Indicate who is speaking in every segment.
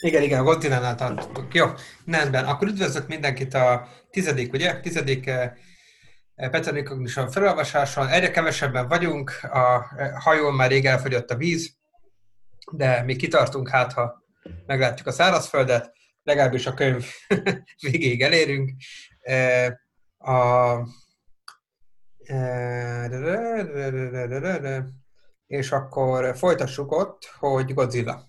Speaker 1: Igen, igen, a Godzilla-nál tartottuk. Jó, rendben. Akkor üdvözlök mindenkit a tizedik, ugye? Tizedik eh, Peter Nicognition felolvasáson. Egyre kevesebben vagyunk, a eh, hajón már rég elfogyott a víz, de mi kitartunk, hát ha meglátjuk a szárazföldet, legalábbis a könyv végéig elérünk. Eh, a, és akkor folytassuk ott, hogy Godzilla.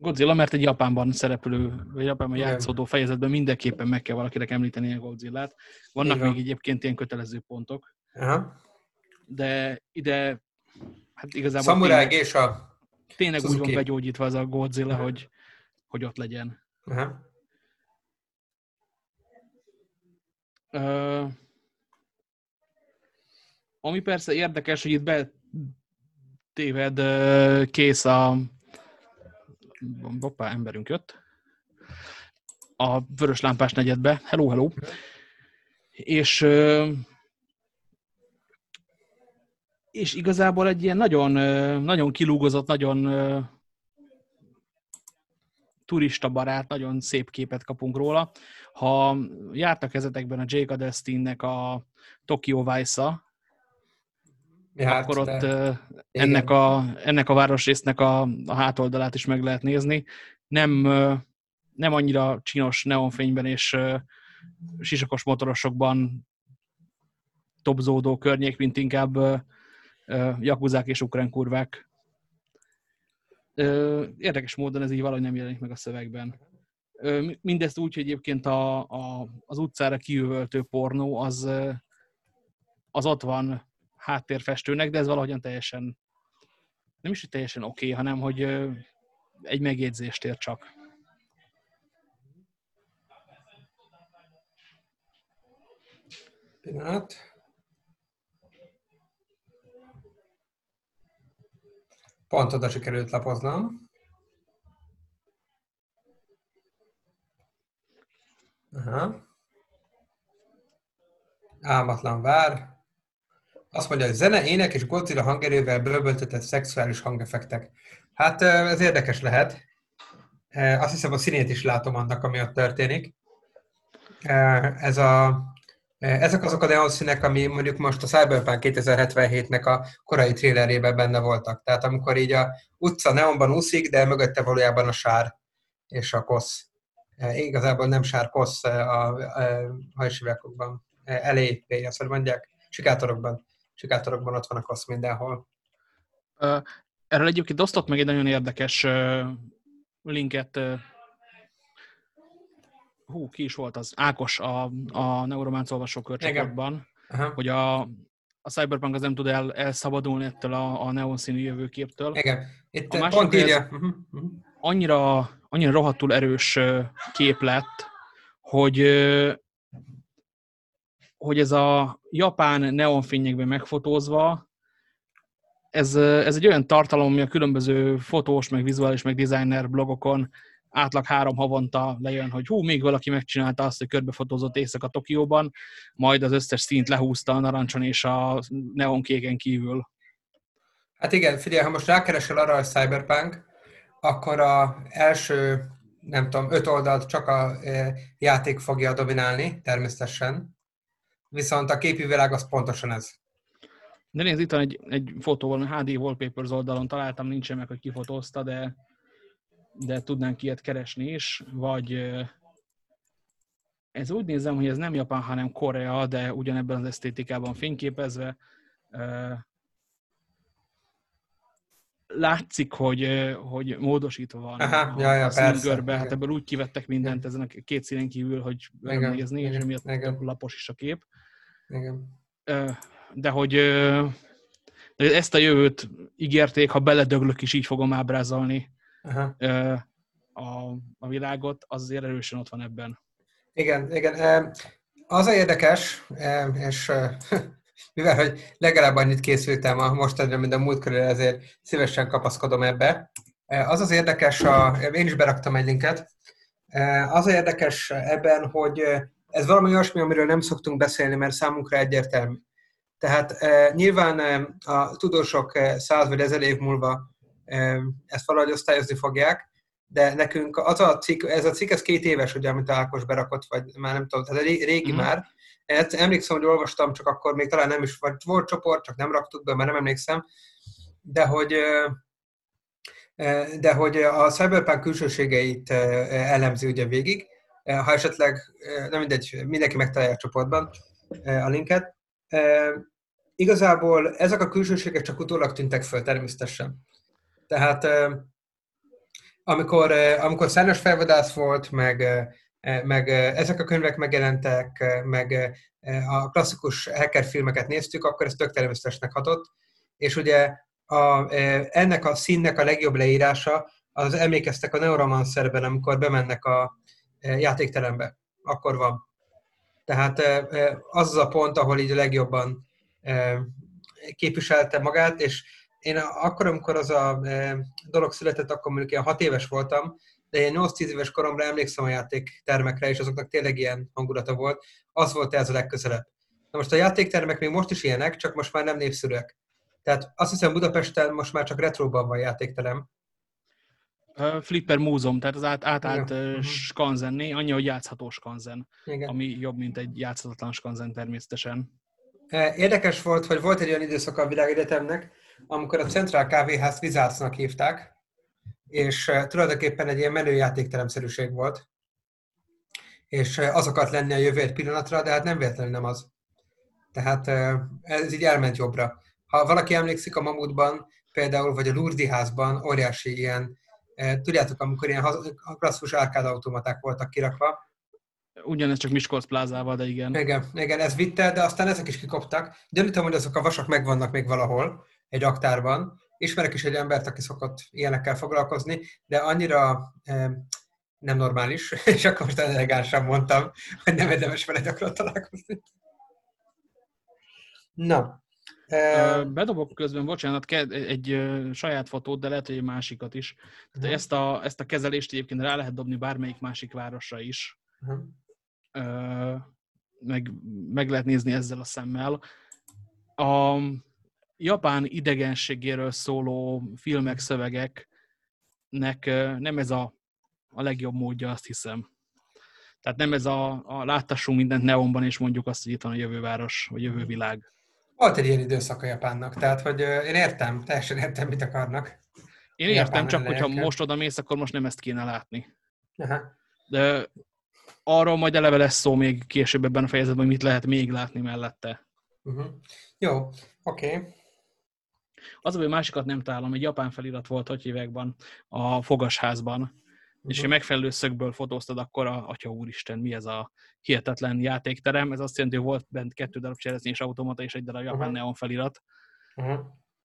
Speaker 2: Godzilla, mert egy Japánban szereplő, vagy Japánban játszódó fejezetben mindenképpen meg kell valakinek említeni a Godzilla-t. Vannak Igen. még egyébként ilyen kötelező pontok. Aha. De ide, hát igazából...
Speaker 1: Szamurág és a
Speaker 2: Tényleg Suzuki. úgy van begyógyítva az a Godzilla, hogy, hogy ott legyen. Aha. Uh, ami persze érdekes, hogy itt betéved uh, kész a hoppá, emberünk jött, a vörös lámpás negyedbe, hello, hello, és és igazából egy ilyen nagyon, nagyon kilúgozott, nagyon turista barát, nagyon szép képet kapunk róla. Ha jártak ezetekben a Jake Adestinnek a Tokyo Vice-a, Járt, akkor ott de... ennek, a, ennek a városrésznek a, a hátoldalát is meg lehet nézni. Nem, nem annyira csinos neonfényben és sisakos motorosokban topzódó környék, mint inkább jakuzák és ukrán kurvák. Érdekes módon ez így valahogy nem jelenik meg a szövegben. Mindezt úgy, hogy egyébként a, a, az utcára kijövöltő pornó az, az ott van háttérfestőnek, de ez valahogyan teljesen, nem is, hogy teljesen oké, okay, hanem hogy egy megjegyzést ér csak.
Speaker 1: Pillanat. Pont oda sikerült lapoznom. Aha. Álmatlan vár. Azt mondja, hogy zene, ének és Godzilla hangerővel bővöltetett szexuális hangeffektek. Hát ez érdekes lehet. Azt hiszem a színét is látom annak, ami ott történik. Ez a, ezek azok a neonszínek, ami mondjuk most a Cyberpunk 2077-nek a korai trélerében benne voltak. Tehát amikor így a utca neonban úszik, de mögötte valójában a sár és a kosz. Igazából nem sár, kosz a, a, a hajsivekokban. Elé, azt mondják, sikátorokban sikátorokban ott van a kosz mindenhol.
Speaker 2: Erről egyébként osztott meg egy nagyon érdekes linket. Hú, ki is volt az? Ákos a, a Neurománc olvasó körcsoportban, hogy a, a Cyberpunk az nem tud el, elszabadulni ettől a, a neonszínű jövőképtől.
Speaker 1: Igen. Itt a másik, pont írja. Mhm,
Speaker 2: mhm. Annyira, annyira rohadtul erős kép lett, hogy hogy ez a japán neonfényekben megfotózva, ez, ez egy olyan tartalom, ami a különböző fotós, meg vizuális, meg designer blogokon átlag három havonta lejön, hogy hú, még valaki megcsinálta azt, hogy körbefotózott éjszaka Tokióban, majd az összes színt lehúzta a narancson és a neonkéken kívül.
Speaker 1: Hát igen, figyelj, ha most rákeresel arra, hogy Cyberpunk, akkor a első, nem tudom, öt oldalt csak a játék fogja dominálni, természetesen viszont a képi világ az pontosan ez.
Speaker 2: De nézd, itt van egy, egy fotóval, HD Wallpapers oldalon találtam, nincsen meg, hogy kifotózta, de, de tudnánk ilyet keresni is, vagy ez úgy nézem, hogy ez nem Japán, hanem Korea, de ugyanebben az esztétikában fényképezve. Látszik, hogy, hogy módosítva van
Speaker 1: Aha, a, ja, ja, a színgörbe,
Speaker 2: hát ebből úgy kivettek mindent ezen a két színen kívül, hogy nézni, és emiatt lapos is a kép.
Speaker 1: Igen.
Speaker 2: De hogy ezt a jövőt ígérték, ha beledöglök is, így fogom ábrázolni Aha. a, a világot, az azért erősen ott van ebben.
Speaker 1: Igen, igen. Az a érdekes, és mivel hogy legalább annyit készültem a mostanra, mint a múltkor, ezért szívesen kapaszkodom ebbe. Az az érdekes, a, én is beraktam egy linket, az a érdekes ebben, hogy ez valami olyasmi, amiről nem szoktunk beszélni, mert számunkra egyértelmű. Tehát e, nyilván e, a tudósok e, száz vagy ezer év múlva ezt valahogy osztályozni fogják, de nekünk az a cikk, ez a cikk, ez két éves, ugye, amit Ákos berakott, vagy már nem tudom, tehát régi mm. már. Ezt emlékszem, hogy olvastam, csak akkor még talán nem is, vagy volt csoport, csak nem raktuk be, mert nem emlékszem, de hogy de hogy a Cyberpunk külsőségeit elemzi ugye végig, ha esetleg, nem mindegy, mindenki megtalálja a csoportban a linket. Igazából ezek a külsőségek csak utólag tűntek föl természetesen. Tehát amikor, amikor szárnyas felvadász volt, meg, meg ezek a könyvek megjelentek, meg a klasszikus hacker filmeket néztük, akkor ez tök természetesnek hatott. És ugye a, ennek a színnek a legjobb leírása, az emlékeztek a Neuromancerben, amikor bemennek a játékterembe. Akkor van. Tehát az az a pont, ahol így legjobban képviselte magát, és én akkor, amikor az a dolog született, akkor mondjuk ilyen hat éves voltam, de én 8-10 éves koromra emlékszem a játéktermekre, és azoknak tényleg ilyen hangulata volt. Az volt ez a legközelebb. Na most a játéktermek még most is ilyenek, csak most már nem népszerűek. Tehát azt hiszem Budapesten most már csak retróban van játékterem.
Speaker 2: Flipper Múzeum, tehát az át, átállt uh, skanzenné, annyi, hogy játszható skanzen, Igen. ami jobb, mint egy játszhatatlan skanzen természetesen.
Speaker 1: Érdekes volt, hogy volt egy olyan időszak a világegyetemnek, amikor a Central Kávéház Vizásznak hívták, és tulajdonképpen egy ilyen menőjátékteremszerűség volt, és az akart lenni a jövő egy pillanatra, de hát nem véletlenül nem az. Tehát ez így elment jobbra. Ha valaki emlékszik a Mamutban, például, vagy a Lurdi házban óriási ilyen, tudjátok, amikor ilyen klasszikus automaták voltak kirakva,
Speaker 2: Ugyanez csak Miskolc plázával, de igen.
Speaker 1: Igen, igen, ez vitte, de aztán ezek is kikoptak. Gyanítom, hogy azok a vasak megvannak még valahol egy aktárban. Ismerek is egy embert, aki szokott ilyenekkel foglalkozni, de annyira nem normális, és akkor most elegánsan mondtam, hogy nem érdemes vele gyakran találkozni. Na.
Speaker 2: Bedobok közben, bocsánat, egy saját fotót, de lehet, hogy egy másikat is. Tehát uh-huh. ezt, a, ezt a kezelést egyébként rá lehet dobni bármelyik másik városra is. Uh-huh meg, meg lehet nézni ezzel a szemmel. A japán idegenségéről szóló filmek, szövegeknek nem ez a, a legjobb módja, azt hiszem. Tehát nem ez a, a láttassunk mindent neonban, és mondjuk azt, hogy itt van a jövőváros, vagy jövővilág.
Speaker 1: Volt egy ilyen időszak a Japánnak, tehát hogy én értem, teljesen értem, mit akarnak.
Speaker 2: Én értem, csak hogyha most oda mész, akkor most nem ezt kéne látni. Aha. De arról majd eleve lesz szó még később ebben a fejezetben, hogy mit lehet még látni mellette.
Speaker 1: Uh-huh. Jó, oké. Okay.
Speaker 2: Az, hogy másikat nem találom, egy japán felirat volt hogy években a fogasházban, uh-huh. és egy megfelelő szögből fotóztad, akkor a, atya úristen, mi ez a hihetetlen játékterem, ez azt jelenti, hogy volt bent kettő darab és automata és egy darab japán uh-huh. neon felirat. Uh-huh.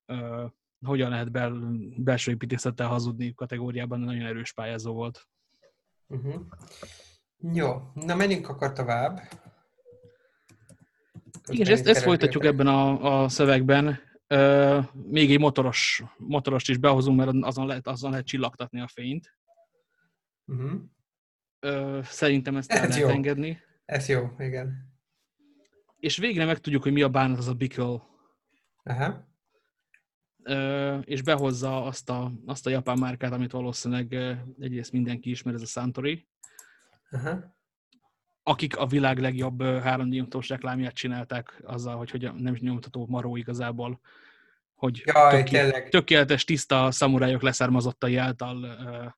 Speaker 2: Uh, hogyan lehet bel, belső építészettel hazudni kategóriában, nagyon erős pályázó volt.
Speaker 1: Uh-huh. Jó, na menjünk akkor tovább.
Speaker 2: Igen, ezt, ezt folytatjuk ebben a, a szövegben. Uh, még egy motoros, motorost is behozunk, mert azon lehet, azon lehet csillagtatni a fényt. Uh-huh. Uh, szerintem ezt el lehet jó. engedni.
Speaker 1: Ez jó, igen.
Speaker 2: És végre megtudjuk, hogy mi a bánat az a Bickle. Aha. Uh, és behozza azt a, azt a japán márkát, amit valószínűleg egyrészt mindenki ismer, ez a Santori. Uh-huh. Akik a világ legjobb 3 d reklámját csinálták azzal, hogy, hogy nem is nyomtató maró igazából, hogy Jaj, töké, tökéletes, tiszta szamurájok leszármazottai által uh,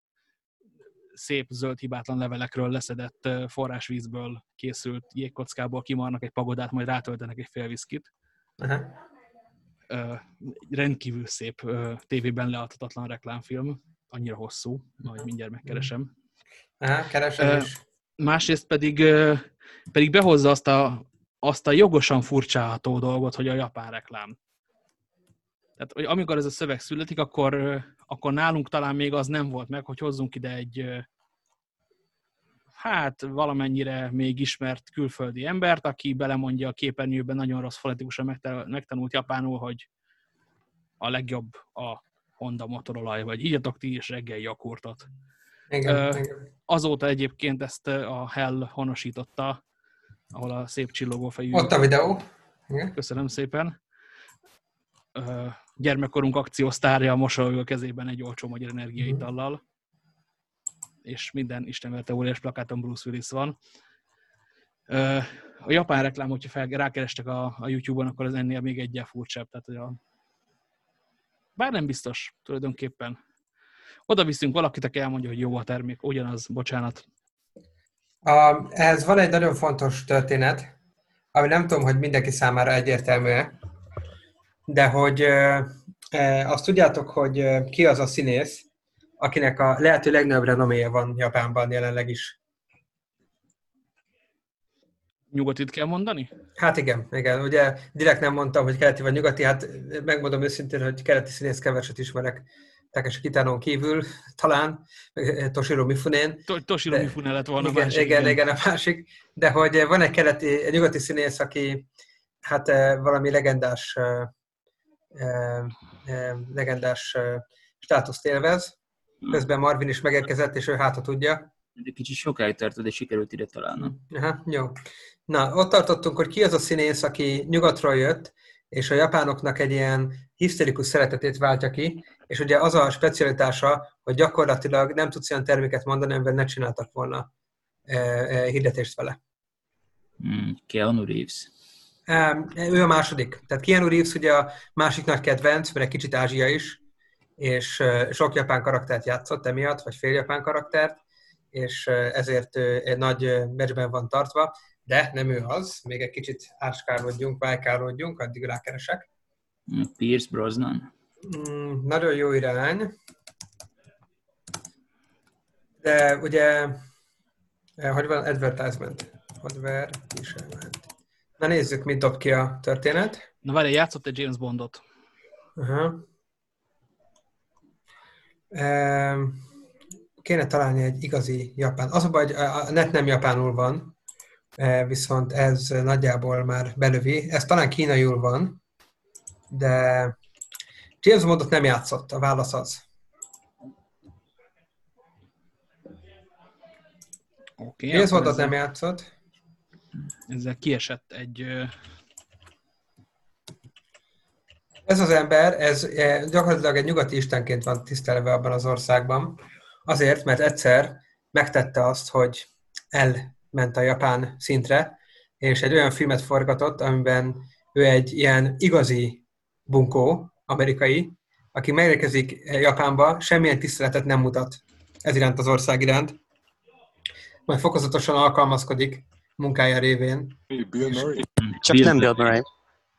Speaker 2: szép, zöld, hibátlan levelekről leszedett uh, forrásvízből készült jégkockából kimarnak egy pagodát, majd rátöltenek egy fél viszkit. Uh-huh. Uh, rendkívül szép uh, tévében leadhatatlan reklámfilm, annyira hosszú, majd mindjárt megkeresem.
Speaker 1: Aha, keresem is.
Speaker 2: Másrészt pedig, pedig behozza azt a, azt a jogosan furcsálható dolgot, hogy a japán reklám. Tehát, hogy amikor ez a szöveg születik, akkor, akkor nálunk talán még az nem volt meg, hogy hozzunk ide egy hát valamennyire még ismert külföldi embert, aki belemondja a képernyőben nagyon rossz fonetikusan megtanult japánul, hogy a legjobb a Honda motorolaj, vagy írjatok ti is reggel jakurtot. Igen, uh, igen. Azóta egyébként ezt a Hell honosította, ahol a szép csillogó fejű...
Speaker 1: Ott a videó.
Speaker 2: Igen. Köszönöm szépen. Uh, gyermekkorunk akciósztárja mosolyog a kezében egy olcsó magyar energiaitallal, mhm. és minden istenverte óriás plakáton Bruce Willis van. A japán reklám, hogyha fel, rákerestek a, a YouTube-on, akkor az ennél még egyel furcsább. Tehát, hogy a... Bár nem biztos, tulajdonképpen. Oda viszünk valakit, aki elmondja, hogy jó a termék, ugyanaz, bocsánat.
Speaker 1: A, ez van egy nagyon fontos történet, ami nem tudom, hogy mindenki számára egyértelmű -e, de hogy azt tudjátok, hogy ki az a színész, akinek a lehető legnagyobb renoméje van Japánban jelenleg is.
Speaker 2: Nyugatit kell mondani?
Speaker 1: Hát igen, igen. Ugye direkt nem mondtam, hogy keleti vagy nyugati, hát megmondom őszintén, hogy keleti színész keveset ismerek Takeshi Kitanon kívül, talán, Toshiro Mifunen.
Speaker 2: To- Toshiro de, Mifune lett volna
Speaker 1: igen, másik. Igen, igen, igen, a másik. De hogy van egy keleti, egy nyugati színész, aki hát valami legendás legendás státuszt élvez. Közben Marvin is megérkezett, és ő hátra tudja.
Speaker 3: Egy kicsit sokáig tartod, de sikerült ide találnom.
Speaker 1: Aha, jó. Na, ott tartottunk, hogy ki az a színész, aki nyugatról jött, és a japánoknak egy ilyen hiszterikus szeretetét váltja ki, és ugye az a specialitása, hogy gyakorlatilag nem tudsz olyan terméket mondani, amivel ne csináltak volna hirdetést vele.
Speaker 3: Mm, Keanu Reeves.
Speaker 1: Ő a második. Tehát Keanu Reeves ugye a másik nagy kedvenc, mert egy kicsit Ázsia is, és sok japán karaktert játszott emiatt, vagy fél japán karaktert, és ezért egy nagy meccsben van tartva, de nem ő az, még egy kicsit áskálódjunk, vájkálódjunk, addig rákeresek.
Speaker 3: Mm, Pierce Brosnan.
Speaker 1: Mm, nagyon jó irány, de ugye, hogy van advertisement? Advertisement. Na nézzük, mit dob ki a történet.
Speaker 2: Na várj, játszott egy James Bondot.
Speaker 1: Aha. Ehm, kéne találni egy igazi japán. Az a baj, hogy a net nem japánul van, e, viszont ez nagyjából már belövi. Ez talán kínaiul van, de James Bondot nem játszott, a válasz az. Okay, James Bondot nem játszott
Speaker 2: ezzel kiesett egy...
Speaker 1: Ez az ember, ez e, gyakorlatilag egy nyugati istenként van tisztelve abban az országban, azért, mert egyszer megtette azt, hogy elment a japán szintre, és egy olyan filmet forgatott, amiben ő egy ilyen igazi bunkó, amerikai, aki megérkezik Japánba, semmilyen tiszteletet nem mutat ez iránt az ország iránt, majd fokozatosan alkalmazkodik munkája révén.
Speaker 4: Bill Murray.
Speaker 5: Csak Bill nem Bill Murray.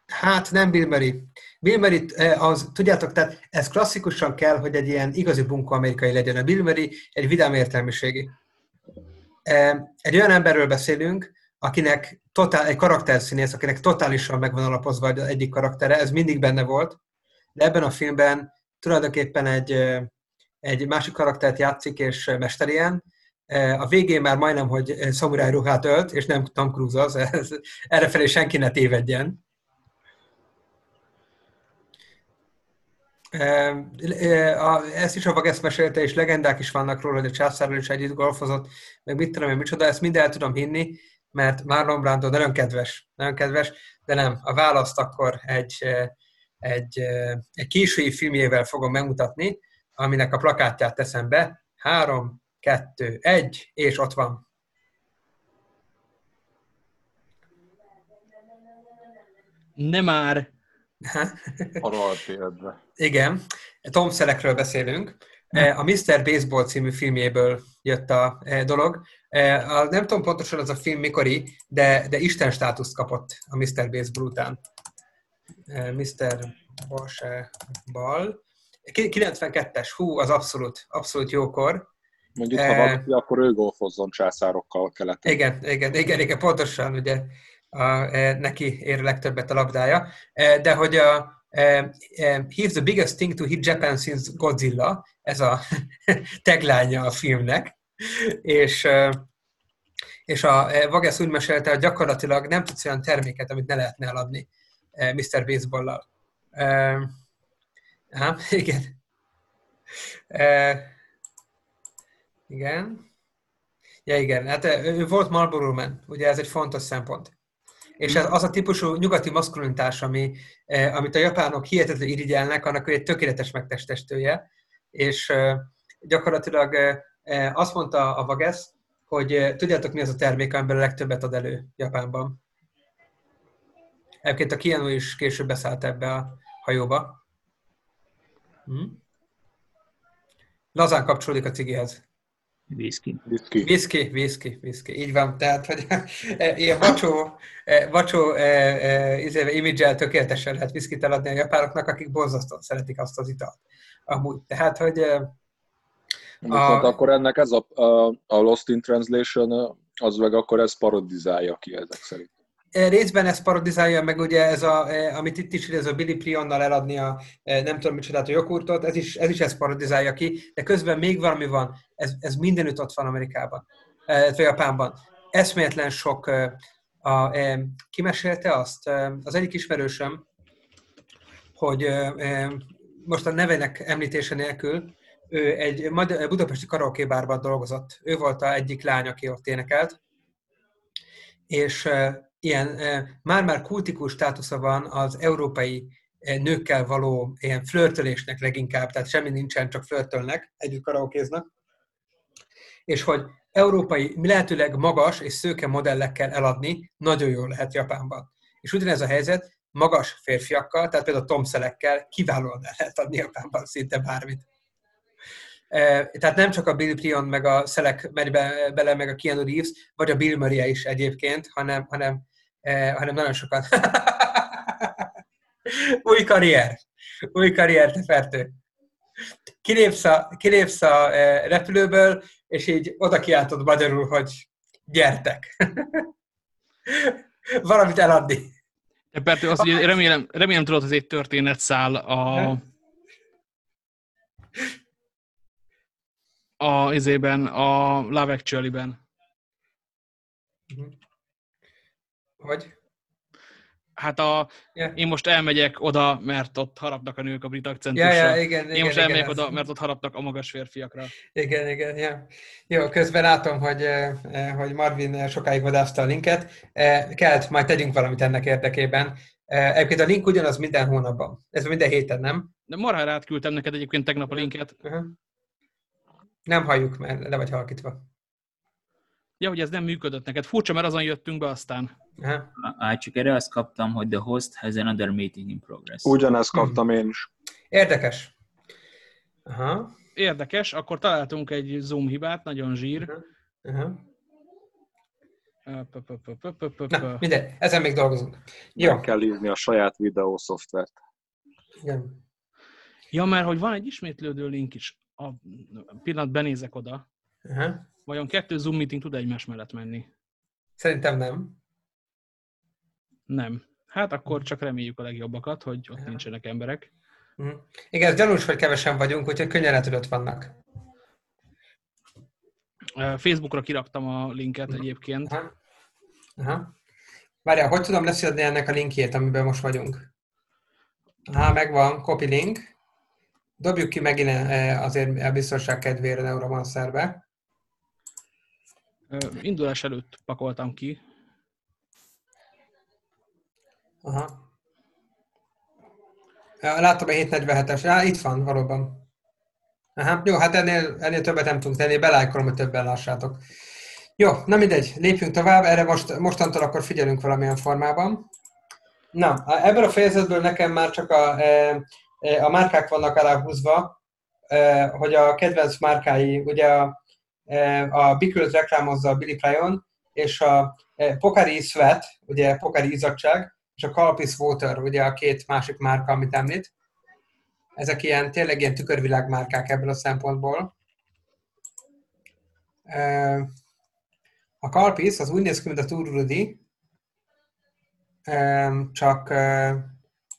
Speaker 1: Hát nem Bill Murray. Bill Murray, eh, az, tudjátok, tehát ez klasszikusan kell, hogy egy ilyen igazi bunkó amerikai legyen. A Bill Murray egy vidám értelmiségi. Eh, egy olyan emberről beszélünk, akinek totál, egy karakterszínész, akinek totálisan megvan alapozva az egyik karaktere, ez mindig benne volt, de ebben a filmben tulajdonképpen egy, eh, egy másik karaktert játszik, és mesterien, a végén már majdnem, hogy szamuráj ruhát ölt, és nem Tom Cruise az, ez, errefelé senki ne tévedjen. Ezt is a Vageszt mesélte, és legendák is vannak róla, hogy a császárral is együtt golfozott, meg mit tudom én, micsoda, ezt mind el tudom hinni, mert Marlon Brando nagyon kedves, nagyon kedves, de nem, a választ akkor egy, egy, egy késői filmjével fogom megmutatni, aminek a plakátját teszem be. Három, kettő, egy, és ott van.
Speaker 2: Nem már.
Speaker 1: Igen, Tom Selleckről beszélünk. A Mr. Baseball című filmjéből jött a e, dolog. E, nem tudom pontosan az a film mikori, de, de Isten státuszt kapott a Mr. Baseball után. Mr. Baseball. 92-es, hú, az abszolút, abszolút jókor.
Speaker 4: Mondjuk, ha valaki, akkor ő golfozzon császárokkal keleten.
Speaker 1: Igen, igen, igen, igen, pontosan, ugye a, e, neki ér legtöbbet a labdája. E, de hogy a, e, He's the biggest thing to hit Japan since Godzilla, ez a tagline a filmnek, és és a Vagász úgy mesélte, hogy gyakorlatilag nem tudsz olyan terméket, amit ne lehetne eladni Mr. Baseball-lal. Uh, igen. Uh, igen. Ja, igen. Hát ő volt Marlboro Man. Ugye ez egy fontos szempont. És ez az a típusú nyugati maszkulinitás, ami, amit a japánok hihetetlenül irigyelnek, annak ő egy tökéletes megtestestője, és gyakorlatilag azt mondta a Vagesz, hogy tudjátok, mi az a termék, amiben a legtöbbet ad elő Japánban. Egyébként a Keanu is később beszállt ebbe a hajóba. Hm? Lazán kapcsolódik a cigihez.
Speaker 3: Whisky.
Speaker 4: Whisky.
Speaker 1: Whisky, whisky, whisky. Így van, tehát, hogy ilyen vacsó, vacsó izéve, image tökéletesen lehet viszkit eladni a japánoknak, akik borzasztóan szeretik azt az italt. Amúgy. Tehát, hogy
Speaker 4: a... akkor ennek ez a, a, a Lost in Translation, az meg akkor ez parodizálja ki ezek szerint.
Speaker 1: Részben ezt parodizálja, meg ugye ez a, amit itt is ez a Billy Prionnal eladni a nem tudom micsodát a jogurtot, ez is, ez is ezt parodizálja ki, de közben még valami van, ez, ez mindenütt ott van Amerikában, vagy Japánban. Eszméletlen sok, a, a, kimesélte azt, az egyik ismerősöm, hogy most a nevenek említése nélkül, ő egy budapesti karaokébárban dolgozott. Ő volt a egyik lány, aki ott énekelt, és ilyen már-már kultikus státusza van az európai nőkkel való ilyen flörtölésnek leginkább, tehát semmi nincsen, csak flörtölnek, együtt karaokéznak, és hogy európai, lehetőleg magas és szőke modellekkel eladni nagyon jól lehet Japánban. És ugyanez a helyzet magas férfiakkal, tehát például tomszelekkel kiválóan el lehet adni Japánban szinte bármit. Tehát nem csak a Bill Prion meg a Szelek megy be, bele, meg a Keanu Reeves, vagy a Bill Murray is egyébként, hanem, hanem, hanem nagyon sokan. új karrier. Új karrier, te fertő. Kilépsz a, kilépsz a repülőből, és így oda kiáltod magyarul, hogy gyertek. Valamit eladni.
Speaker 2: Pertő, azt, hogy remélem, remélem tudod, hogy egy történetszál a, a izében, a Love Actually-ben.
Speaker 1: Hogy?
Speaker 2: Hát a, yeah. én most elmegyek oda, mert ott harapnak a nők a brit akcentusra.
Speaker 1: Yeah, yeah, igen,
Speaker 2: én
Speaker 1: igen,
Speaker 2: most elmegyek
Speaker 1: igen,
Speaker 2: oda, mert ott harapnak a magas férfiakra.
Speaker 1: Igen, igen, yeah. Jó, közben látom, hogy, hogy Marvin sokáig vadászta a linket. Kelt, majd tegyünk valamit ennek érdekében. Egyébként a link ugyanaz minden hónapban. Ez minden héten, nem?
Speaker 2: De marhára átküldtem neked egyébként tegnap a linket. Uh-huh.
Speaker 1: Nem halljuk, mert le vagy halkítva.
Speaker 2: Ja, hogy ez nem működött neked. Furcsa, mert azon jöttünk be aztán.
Speaker 3: Á, csak erre azt kaptam, hogy the host has another meeting in progress.
Speaker 4: Ugyanezt kaptam én is.
Speaker 1: Érdekes. Aha.
Speaker 2: Érdekes, akkor találtunk egy Zoom hibát, nagyon zsír. Uh-huh.
Speaker 1: Na, minden, ezen még dolgozunk. Jó.
Speaker 4: Meg kell írni a saját videó szoftvert.
Speaker 1: Igen.
Speaker 2: Ja, mert hogy van egy ismétlődő link is a pillanat benézek oda, uh-huh. Vajon kettő Zoom meeting tud egymás mellett menni?
Speaker 1: Szerintem nem.
Speaker 2: Nem. Hát akkor csak reméljük a legjobbakat, hogy ott uh-huh. nincsenek emberek.
Speaker 1: Uh-huh. Igen, gyanús, hogy kevesen vagyunk, úgyhogy könnyen letudott vannak.
Speaker 2: Facebookra kiraktam a linket uh-huh. egyébként.
Speaker 1: Uh-huh. Uh-huh. Várjál, hogy tudom leszedni ennek a linkjét, amiben most vagyunk? Há, megvan, copy link. Dobjuk ki megint eh, azért a biztonság kedvére Neuromancerbe.
Speaker 2: Indulás előtt pakoltam ki.
Speaker 1: Aha. Látom a 747-es. Á, itt van valóban. Aha. Jó, hát ennél, ennél többet nem tudunk tenni, belájkolom, hogy többen lássátok. Jó, na mindegy, lépjünk tovább, erre most, mostantól akkor figyelünk valamilyen formában. Na, ebből a fejezetből nekem már csak a, e, Eh, a márkák vannak aláhúzva, eh, hogy a kedvenc márkái, ugye a, a Bicről reklámozza a Billy Pryon, és a Pocari Sweat, ugye Pocari izzadság, és a Calpis Water, ugye a két másik márka, amit említ. Ezek ilyen, tényleg ilyen tükörvilág márkák ebből a szempontból. A Calpis az úgy néz ki, mint a Tururudi, csak,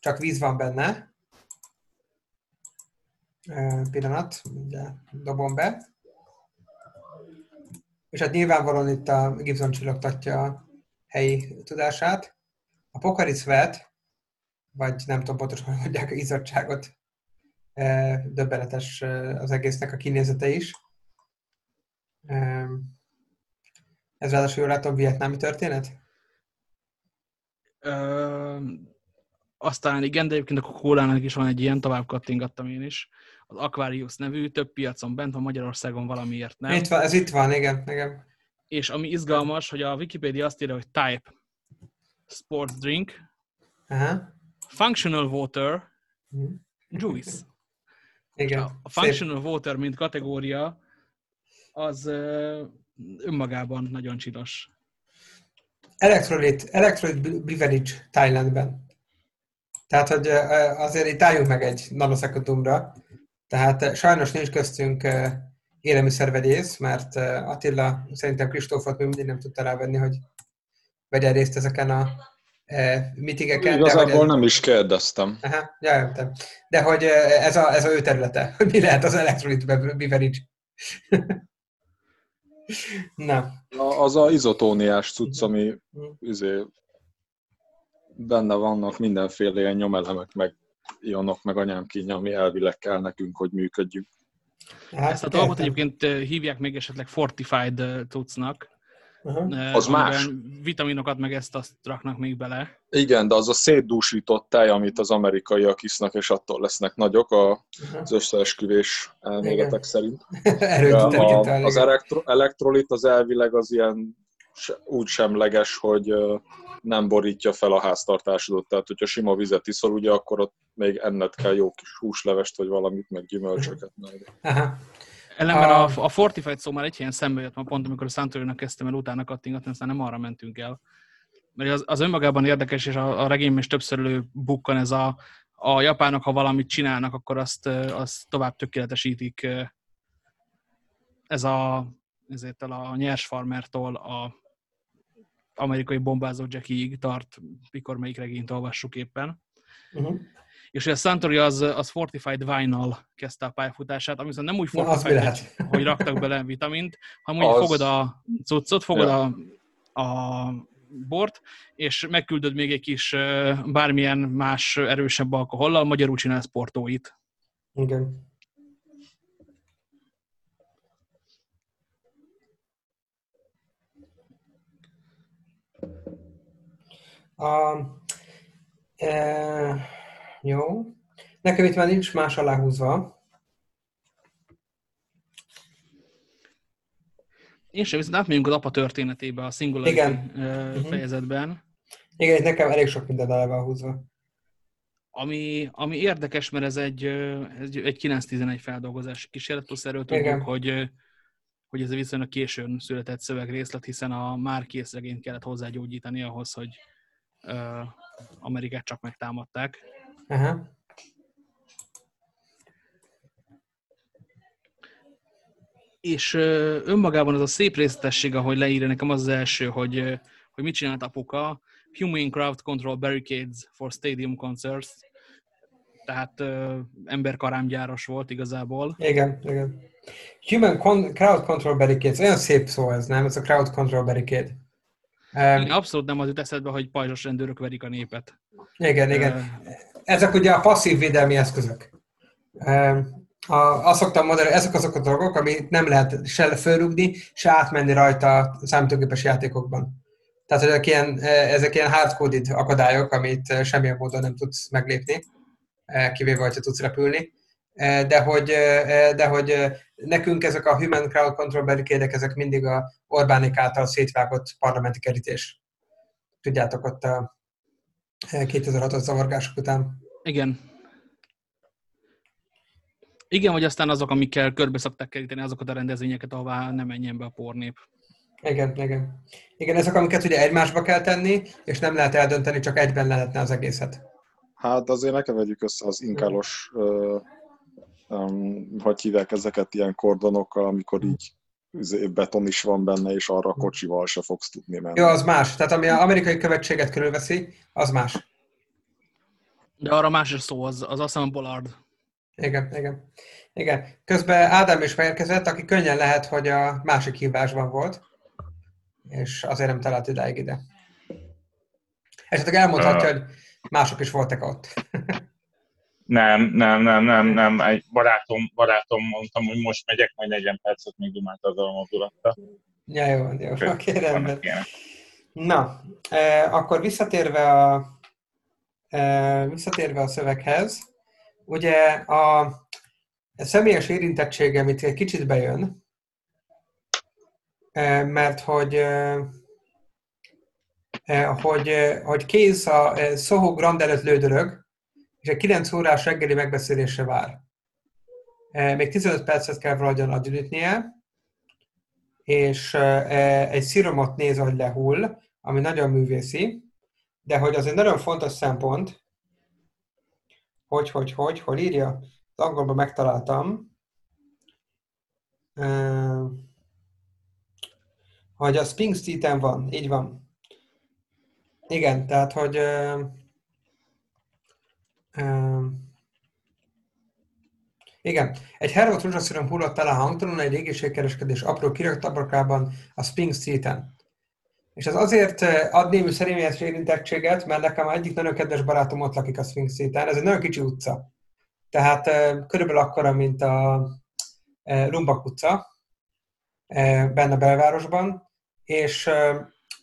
Speaker 1: csak víz van benne, pillanat, ugye dobom be. És hát nyilvánvalóan itt a Gibson csillogtatja a helyi tudását. A Pokaric vet, vagy nem tudom pontosan, hogy mondják a izzadságot, döbbenetes az egésznek a kinézete is. Ez ráadásul jól látom vietnámi történet?
Speaker 2: Ö, aztán igen, de egyébként a coca is van egy ilyen, tovább kattingattam én is. Az Aquarius nevű, több piacon bent van, Magyarországon valamiért nem.
Speaker 1: Itt van, ez itt van, igen, igen.
Speaker 2: És ami izgalmas, hogy a Wikipedia azt írja, hogy type sports drink,
Speaker 1: Aha.
Speaker 2: functional water, mhm. juice.
Speaker 1: Igen.
Speaker 2: A functional Szép. water, mint kategória, az önmagában nagyon csinos.
Speaker 1: Electrolyte, electrolyte beverage Thailandben. Tehát, hogy azért itt álljunk meg egy nanoszekundumra. Tehát sajnos nincs köztünk élelmiszervegyész, mert Attila szerintem Kristófot még mindig nem tudta rávenni, hogy vegyen részt ezeken a mitigeken.
Speaker 4: Igazából nem is kérdeztem.
Speaker 1: Aha, ja, De hogy ez a, ez a ő területe, hogy mi lehet az electrolyte beverage. Nem.
Speaker 4: Az a izotóniás cucc, ami izé, benne vannak mindenféle ilyen nyomelemek, meg ionok, meg anyám kínja, ami elvileg kell nekünk, hogy működjünk.
Speaker 2: Hát, Ezt a dolgot egyébként hívják még esetleg Fortified cuccnak,
Speaker 4: Uh-huh. Az más.
Speaker 2: Vitaminokat meg ezt azt raknak még bele.
Speaker 4: Igen, de az a szétdúsított tej, amit az amerikaiak isznak, és attól lesznek nagyok a, uh-huh. az összeesküvés elméletek szerint. a, az elektro, elektrolit az elvileg az ilyen úgy semleges, hogy nem borítja fel a háztartásodat. Tehát, hogyha sima vizet iszol, ugye akkor ott még enned kell jó kis húslevest, vagy valamit, meg gyümölcsöket.
Speaker 2: Uh-huh. Ellenben a, a Fortified szó már egy helyen szembe jött ma pont, amikor a santorini kezdtem el utána kattingatni, aztán nem arra mentünk el. Mert az, az önmagában érdekes, és a, a regényben is többször elő bukkan ez a, a japánok, ha valamit csinálnak, akkor azt, azt tovább tökéletesítik. Ez a, ezért a nyers farmertól a amerikai bombázó Jackie-ig tart, mikor melyik regényt olvassuk éppen. Uh-huh és a Suntory az, az Fortified Vinyl kezdte a pályafutását, ami viszont nem úgy Fortified, hogy, hogy raktak bele vitamint, hanem úgy az... fogod a cuccot, fogod ja. a, a bort, és megküldöd még egy kis bármilyen más erősebb alkohollal, magyarul csinálsz portóit.
Speaker 1: Igen. Uh, uh, jó. Nekem itt már nincs más aláhúzva.
Speaker 2: Én sem, viszont átmegyünk az apa történetébe a Singularity Igen. Mhm. fejezetben.
Speaker 1: Igen, itt nekem elég sok minden alá húzva.
Speaker 2: Ami, ami érdekes, mert ez egy, egy, egy 9-11 feldolgozási kísérlet, plusz erről tudjuk, Igen. hogy, hogy ez viszonylag későn született szövegrészlet, hiszen a már kész regényt kellett hozzágyógyítani ahhoz, hogy Amerikát csak megtámadták. Aha. És önmagában az a szép részletesség, ahogy leírja nekem az, az első, hogy, hogy mit csinált apuka, Human Crowd Control Barricades for Stadium Concerts, tehát emberkarámgyáros volt igazából.
Speaker 1: Igen, igen. Human con- Crowd Control Barricades, olyan szép szó ez, nem? Ez a Crowd Control Barricade.
Speaker 2: Igen, abszolút nem az jut eszedbe, hogy pajzsos rendőrök verik a népet.
Speaker 1: Igen, igen. Ezek ugye a passzív védelmi eszközök. A, azt szoktam mondani, ezek azok a dolgok, amit nem lehet se fölrúgni, se átmenni rajta a számítógépes játékokban. Tehát ezek ilyen, ezek ilyen hardcoded akadályok, amit semmilyen módon nem tudsz meglépni, kivéve, hogyha tudsz repülni. De hogy, de hogy nekünk ezek a Human Crowd Control barricade ezek mindig a Orbánik által szétvágott parlamenti kerítés. Tudjátok, ott a 2006-os zavargások után.
Speaker 2: Igen. Igen, vagy aztán azok, amikkel körbe szokták keríteni azokat a rendezvényeket, ahová nem menjen be a pornép.
Speaker 1: Igen, igen. Igen, ezek, amiket ugye egymásba kell tenni, és nem lehet eldönteni, csak egyben lehetne az egészet.
Speaker 4: Hát azért ne keverjük össze az inkálos, uh, um, hogy hívják ezeket ilyen kordonokkal, amikor így izé, beton is van benne, és arra a kocsival se fogsz tudni menni.
Speaker 1: Jó, az más. Tehát ami az amerikai követséget körülveszi, az más.
Speaker 2: De arra más szó, az, az azt hiszem a Bollard.
Speaker 1: Igen, igen. Igen. Közben Ádám is megérkezett, aki könnyen lehet, hogy a másik hívásban volt, és azért nem talált idáig ide. Esetleg elmondhatja, uh. hogy mások is voltak ott.
Speaker 5: Nem, nem, nem, nem, nem. Egy barátom, barátom mondtam, hogy most megyek, majd 40 percet még dumált az a mozdulattal.
Speaker 1: Ja, jó, jó, oké, okay, rendben. Na, eh, akkor visszatérve a, eh, visszatérve a szöveghez, ugye a személyes érintettség, amit egy kicsit bejön, eh, mert hogy eh, hogy, hogy kész a Soho Grand előtt lődörög, és egy 9 órás reggeli megbeszélésre vár. Még 15 percet kell valahogyan adjönítnie, és egy sziromot néz, hogy lehull, ami nagyon művészi, de hogy az egy nagyon fontos szempont, hogy, hogy, hogy, hogy írja, az angolban megtaláltam, hogy a Street-en van, így van. Igen, tehát, hogy igen. Egy Herod rózsaszírom hullott el a hangtalan egy égéségkereskedés apró kiraktabrokában a Sphinx Street-en. És ez azért ad némű személyes érintettséget, mert nekem egyik nagyon kedves barátom ott lakik a Sphinx Street-en. Ez egy nagyon kicsi utca. Tehát körülbelül akkora, mint a Lumbak utca, benne a belvárosban, és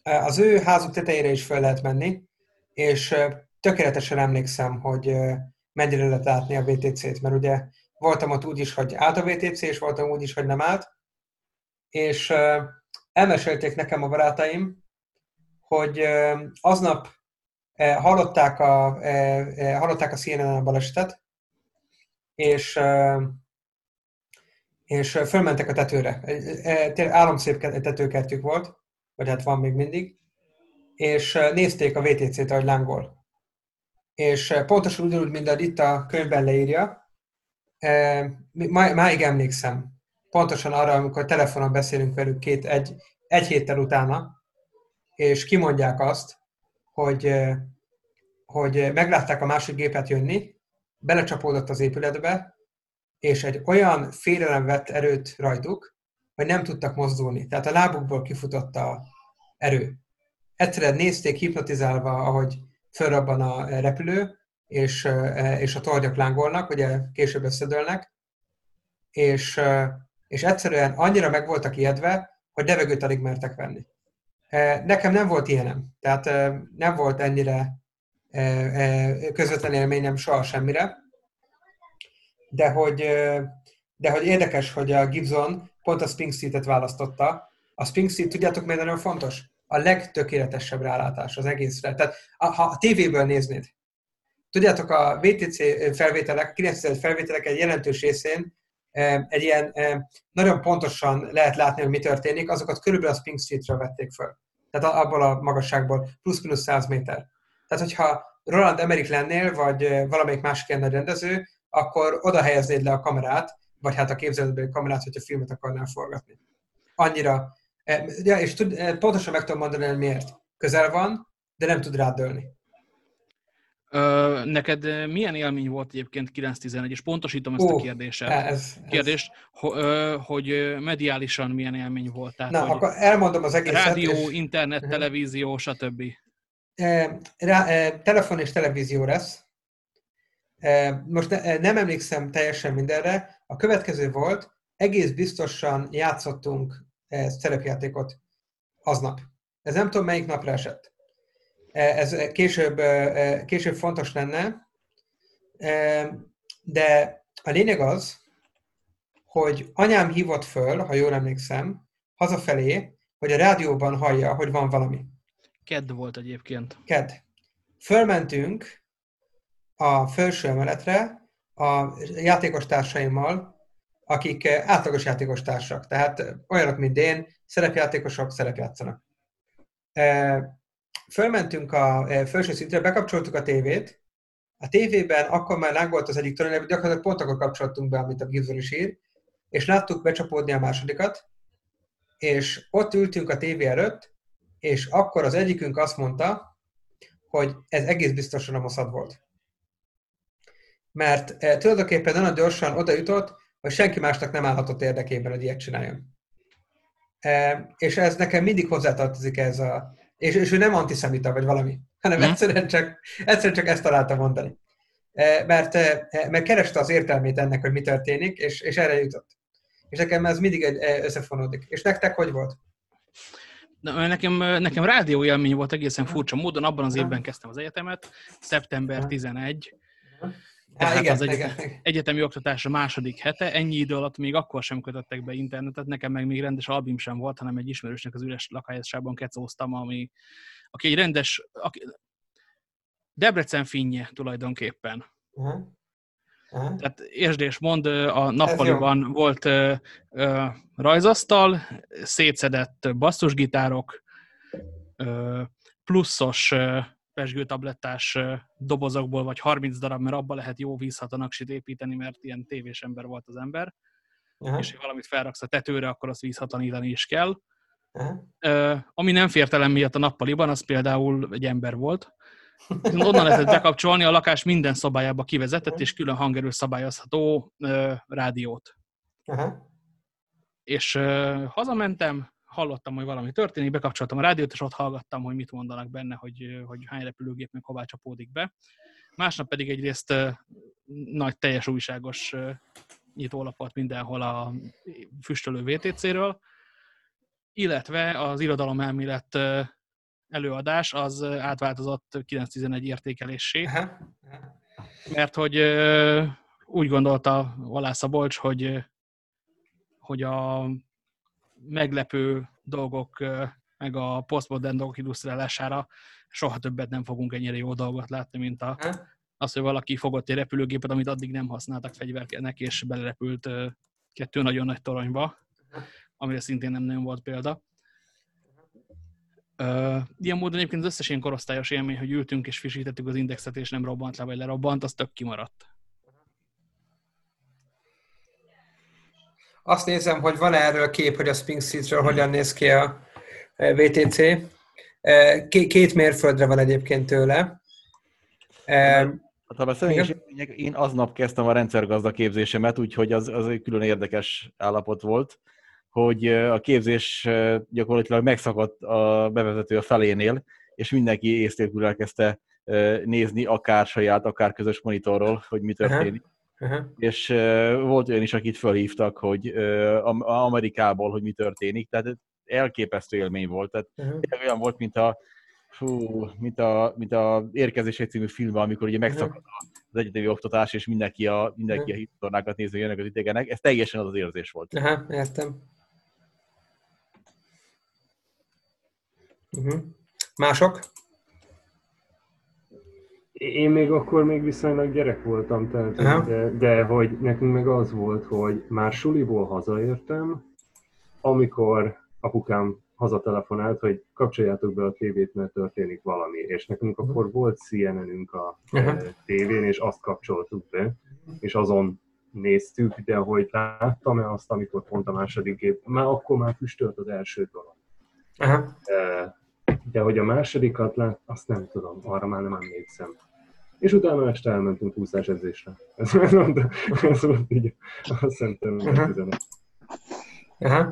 Speaker 1: az ő házuk tetejére is fel lehet menni, és tökéletesen emlékszem, hogy mennyire lehet látni a VTC-t, mert ugye voltam ott úgy is, hogy állt a VTC, és voltam úgy is, hogy nem állt, és elmesélték nekem a barátaim, hogy aznap hallották a, hallották a CNN a balesetet, és, és fölmentek a tetőre. Tényleg álomszép tetőkertjük volt, vagy hát van még mindig, és nézték a VTC-t, ahogy lángol. És pontosan ugyanúgy, mint ahogy itt a könyvben leírja, máig emlékszem, pontosan arra, amikor telefonon beszélünk velük két, egy, egy héttel utána, és kimondják azt, hogy, hogy meglátták a másik gépet jönni, belecsapódott az épületbe, és egy olyan félelem vett erőt rajtuk, hogy nem tudtak mozdulni. Tehát a lábukból kifutott a erő. Egyszerűen nézték hipnotizálva, ahogy fölrabban a repülő, és, és a tornyak lángolnak, ugye később összedőlnek, és, és egyszerűen annyira meg voltak ijedve, hogy devegőt alig mertek venni. Nekem nem volt ilyenem, tehát nem volt ennyire közvetlen élményem soha semmire, de hogy, de hogy érdekes, hogy a Gibson pont a Spring Street-et választotta. A Spring Street, tudjátok, miért nagyon fontos? A legtökéletesebb rálátás az egészre. Tehát ha a tévéből néznéd, tudjátok, a VTC felvételek, a 9 felvételek egy jelentős részén egy ilyen nagyon pontosan lehet látni, hogy mi történik, azokat körülbelül a Spring Street-re vették föl. Tehát abból a magasságból, plusz-minusz 100 méter. Tehát, hogyha Roland Emmerich lennél, vagy valamelyik másik ilyen rendező, akkor oda helyeznéd le a kamerát, vagy hát a képzeletbeli kamerát, hogyha filmet akarnál forgatni. Annyira. Ja, és tud, pontosan meg tudom mondani, hogy miért. Közel van, de nem tud rádölni.
Speaker 2: Ö, neked milyen élmény volt egyébként 9-11, és pontosítom ezt Ó, a kérdéset. Ez, kérdést, ez. hogy mediálisan milyen élmény volt. Tehát,
Speaker 1: Na, akkor elmondom az egészet.
Speaker 2: Rádió, és... internet, uh-huh. televízió, stb.
Speaker 1: Rá, telefon és televízió lesz. Most ne, nem emlékszem teljesen mindenre. A következő volt, egész biztosan játszottunk szerepjátékot aznap. Ez nem tudom, melyik napra esett. Ez később, később fontos lenne, de a lényeg az, hogy anyám hívott föl, ha jól emlékszem, hazafelé, hogy a rádióban hallja, hogy van valami.
Speaker 2: Kedd volt egyébként.
Speaker 1: Kedd. Fölmentünk a felső emeletre a játékos társaimmal, akik átlagos játékos társak, tehát olyanok, mint én, szerepjátékosok, szerepjátszanak. Fölmentünk a felső szintre, bekapcsoltuk a tévét, a tévében akkor már lángolt az egyik torony, gyakorlatilag pont akkor kapcsoltunk be, amit a Gibson is ír, és láttuk becsapódni a másodikat, és ott ültünk a tévé előtt, és akkor az egyikünk azt mondta, hogy ez egész biztosan a Mossad volt. Mert e, tulajdonképpen nagyon gyorsan oda jutott, hogy senki másnak nem állhatott érdekében, hogy ilyet csináljon. E, és ez nekem mindig hozzátartozik ez a... És, és ő nem antiszemita vagy valami, hanem hmm. egyszerűen, csak, egyszerűen csak ezt találta mondani. E, mert, e, mert kereste az értelmét ennek, hogy mi történik, és, és erre jutott. És nekem ez mindig egy, összefonódik. És nektek hogy volt?
Speaker 2: Nekem, nekem rádió élmény volt egészen furcsa módon, abban az évben kezdtem az egyetemet, szeptember 11, tehát igen, az egyetem, igen. egyetemi oktatásra második hete, ennyi idő alatt még akkor sem kötöttek be internetet, nekem meg még rendes albim sem volt, hanem egy ismerősnek az üres lakályásában kecóztam, ami, aki egy rendes, aki, Debrecen finnye tulajdonképpen. Uh-huh. Uh-huh. Tehát értsd és mond, a nappaliban volt uh, uh, rajzasztal, szétszedett basszusgitárok, uh, pluszos pesgőtablettás dobozokból, vagy 30 darab, mert abba lehet jó vízhatanaksit építeni, mert ilyen tévés ember volt az ember, uh-huh. és ha valamit felraksz a tetőre, akkor azt vízhatanítani is kell. Uh, ami nem fért el miatt a nappaliban, az például egy ember volt, Onnan lehetett bekapcsolni a lakás minden szobájába kivezetett és külön hangerő szabályozható rádiót. Aha. És hazamentem, hallottam, hogy valami történik, bekapcsoltam a rádiót, és ott hallgattam, hogy mit mondanak benne, hogy, hogy hány repülőgép meg hová csapódik be. Másnap pedig egyrészt nagy teljes újságos nyitólapot mindenhol a füstölő VTC-ről, illetve az irodalom elmélet előadás az átváltozott 9-11 értékelésé. Mert hogy úgy gondolta Valásza Szabolcs, hogy, hogy a meglepő dolgok, meg a postmodern dolgok illusztrálására soha többet nem fogunk ennyire jó dolgot látni, mint a, az, hogy valaki fogott egy repülőgépet, amit addig nem használtak fegyverkenek, és belerepült kettő nagyon nagy toronyba, amire szintén nem nagyon volt példa. Uh, ilyen módon egyébként az összes ilyen korosztályos élmény, hogy ültünk és frissítettük az indexet, és nem robbant le, vagy lerobbant, az tök kimaradt.
Speaker 1: Azt nézem, hogy van erről kép, hogy a Spring Streetről hogyan néz ki a VTC. Két mérföldre van egyébként tőle.
Speaker 6: Hát, ha személyes én aznap kezdtem a rendszergazda képzésemet, úgyhogy az, az egy külön érdekes állapot volt hogy a képzés gyakorlatilag megszakadt a bevezető a felénél, és mindenki észtélkül elkezdte nézni, akár saját, akár közös monitorról, hogy mi történik. Uh-huh. Uh-huh. És volt olyan is, akit felhívtak, hogy Amerikából, hogy mi történik, tehát elképesztő élmény volt. Tehát uh-huh. olyan volt, mint a fú, mint a, mint a Érkezés egy című filmben, amikor ugye megszakad az egyetemi oktatás, és mindenki a, mindenki a hittornákat néző jönnek az idegenek. Ez teljesen az az érzés volt.
Speaker 1: Aha, értem. Uh-huh. Mások?
Speaker 7: Én még akkor még viszonylag gyerek voltam, tehát, de, de hogy nekünk meg az volt, hogy már suliból hazaértem, amikor apukám hazatelefonált, hogy kapcsoljátok be a tévét, mert történik valami. És nekünk akkor volt CNN-ünk a uh-huh. tévén, és azt kapcsoltuk be, és azon néztük, de hogy láttam-e azt, amikor pont a második gép, már akkor már füstölt az első dolog. Uh-huh. De hogy a másodikat lát, azt nem tudom, arra már nem emlékszem. És utána este elmentünk úszás edzésre. Ez, ez volt így, azt szerintem uh-huh.
Speaker 5: uh-huh.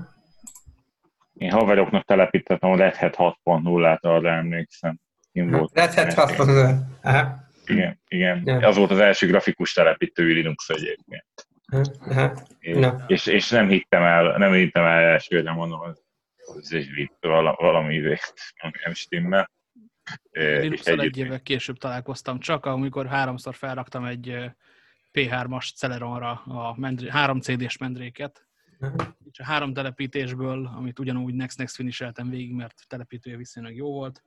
Speaker 5: Én haveroknak telepítettem a Red Hat 6.0-át, arra emlékszem. Én
Speaker 1: volt. Red Hat 6.0.
Speaker 5: Igen, igen. Yeah. Az volt az első grafikus telepítő Linux egyébként. Uh-huh. És, és, és, nem hittem el, nem hittem el elsőre, mondom, az ez egy vicc, valami nem stimmel.
Speaker 2: Linux egy évvel később találkoztam csak, amikor háromszor felraktam egy P3-as Celeronra a mendré, három CD-s mendréket, és a három telepítésből, amit ugyanúgy Next Next finiseltem végig, mert telepítője viszonylag jó volt,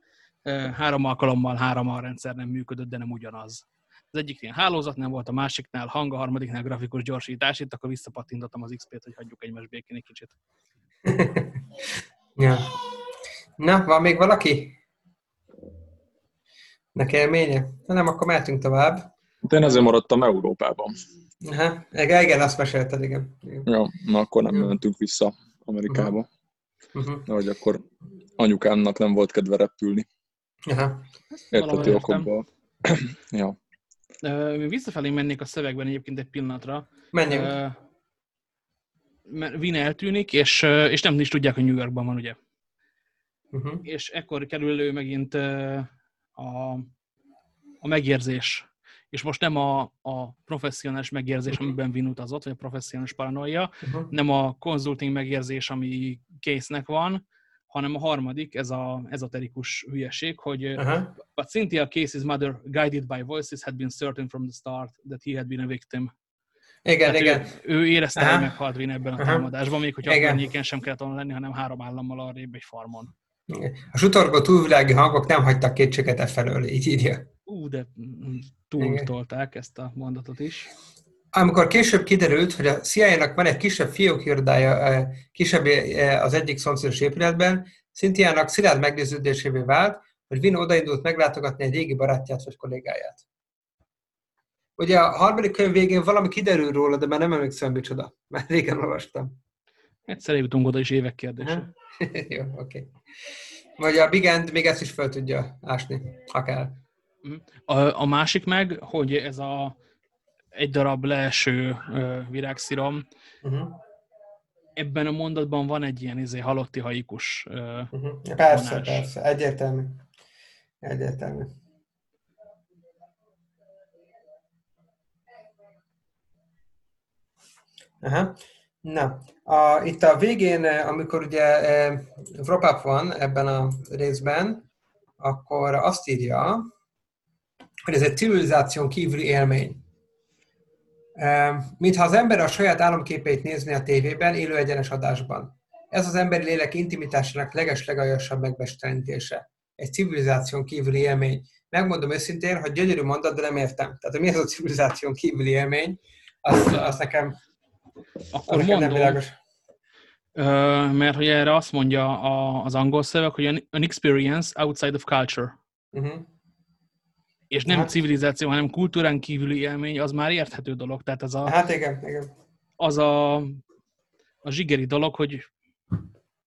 Speaker 2: három alkalommal három a rendszer nem működött, de nem ugyanaz. Az egyik ilyen hálózat nem volt, a másiknál hang, a harmadiknál grafikus gyorsítás, itt akkor visszapattintottam az XP-t, hogy hagyjuk egymás békén egy kicsit.
Speaker 1: ja. Na, van még valaki? Neki élménye? Na nem, akkor mehetünk tovább.
Speaker 4: De én azért maradtam Európában.
Speaker 1: Aha, igen, igen, azt mesélted, igen. igen.
Speaker 4: Ja, na akkor nem mentünk vissza Amerikába. Uh-huh. De hogy akkor anyukámnak nem volt kedve repülni. Aha. Érthető okokból. ja.
Speaker 2: Visszafelé mennék a szövegben egyébként egy pillanatra.
Speaker 1: Menjünk. Uh,
Speaker 2: mert Vin eltűnik, és, és nem is tudják, hogy New Yorkban van, ugye? Uh-huh. És ekkor kerül elő megint a, a megérzés. És most nem a, a professzionális megérzés, amiben Vin utazott, vagy a professzionális paranoia, uh-huh. nem a consulting megérzés, ami késznek van, hanem a harmadik, ez a ezoterikus hülyeség, hogy uh-huh. but Cynthia Casey's mother, guided by voices, had been certain from the start that he had been a victim.
Speaker 1: Igen, Tehát igen.
Speaker 2: Ő, ő érezte, uh-huh. hogy meghalt Vin ebben a uh-huh. támadásban, még hogyha környéken sem kellett volna lenni, hanem három állammal arrébb egy farmon.
Speaker 1: A sutorgó túlvilági hangok nem hagytak kétséget e felől, így írja.
Speaker 2: Ú, de túltolták ezt a mondatot is.
Speaker 1: Amikor később kiderült, hogy a CIA-nak van egy kisebb fiókirdája kisebb az egyik szomszédos épületben, Szintiának szilárd meggyőződésévé vált, hogy Vin odaindult meglátogatni egy régi barátját vagy kollégáját. Ugye a harmadik könyv végén valami kiderül róla, de már nem emlékszem, micsoda. Már régen olvastam.
Speaker 2: Egyszer jutunk oda is évek kérdése.
Speaker 1: Jó, oké. Okay. Vagy a Big End még ezt is fel tudja ásni, ha kell.
Speaker 2: Mhm. A, a másik meg, hogy ez a egy darab leeső virágszírom, uh-huh. ebben a mondatban van egy ilyen izé, halotti haikus uh-huh.
Speaker 1: Persze, vonás. persze, egyértelmű. Egyértelmű. Aha. Na, a, itt a végén, amikor ugye e, wrap van ebben a részben, akkor azt írja, hogy ez egy civilizáción kívüli élmény. Mintha az ember a saját álomképeit nézni a tévében, élő egyenes adásban. Ez az emberi lélek intimitásának legeslegaljasabb megbestelentése. Egy civilizáción kívüli élmény. Megmondom őszintén, hogy gyönyörű mondat, de nem értem. Tehát, hogy mi ez a civilizáción kívüli élmény, azt, azt nekem,
Speaker 2: Akkor mondom, nem világos. mert hogy erre azt mondja az angol szöveg, hogy an experience outside of culture. Uh-huh és nem hát. civilizáció, hanem kultúrán kívüli élmény, az már érthető dolog. Tehát az a,
Speaker 1: hát igen, igen.
Speaker 2: Az a, a zsigeri dolog, hogy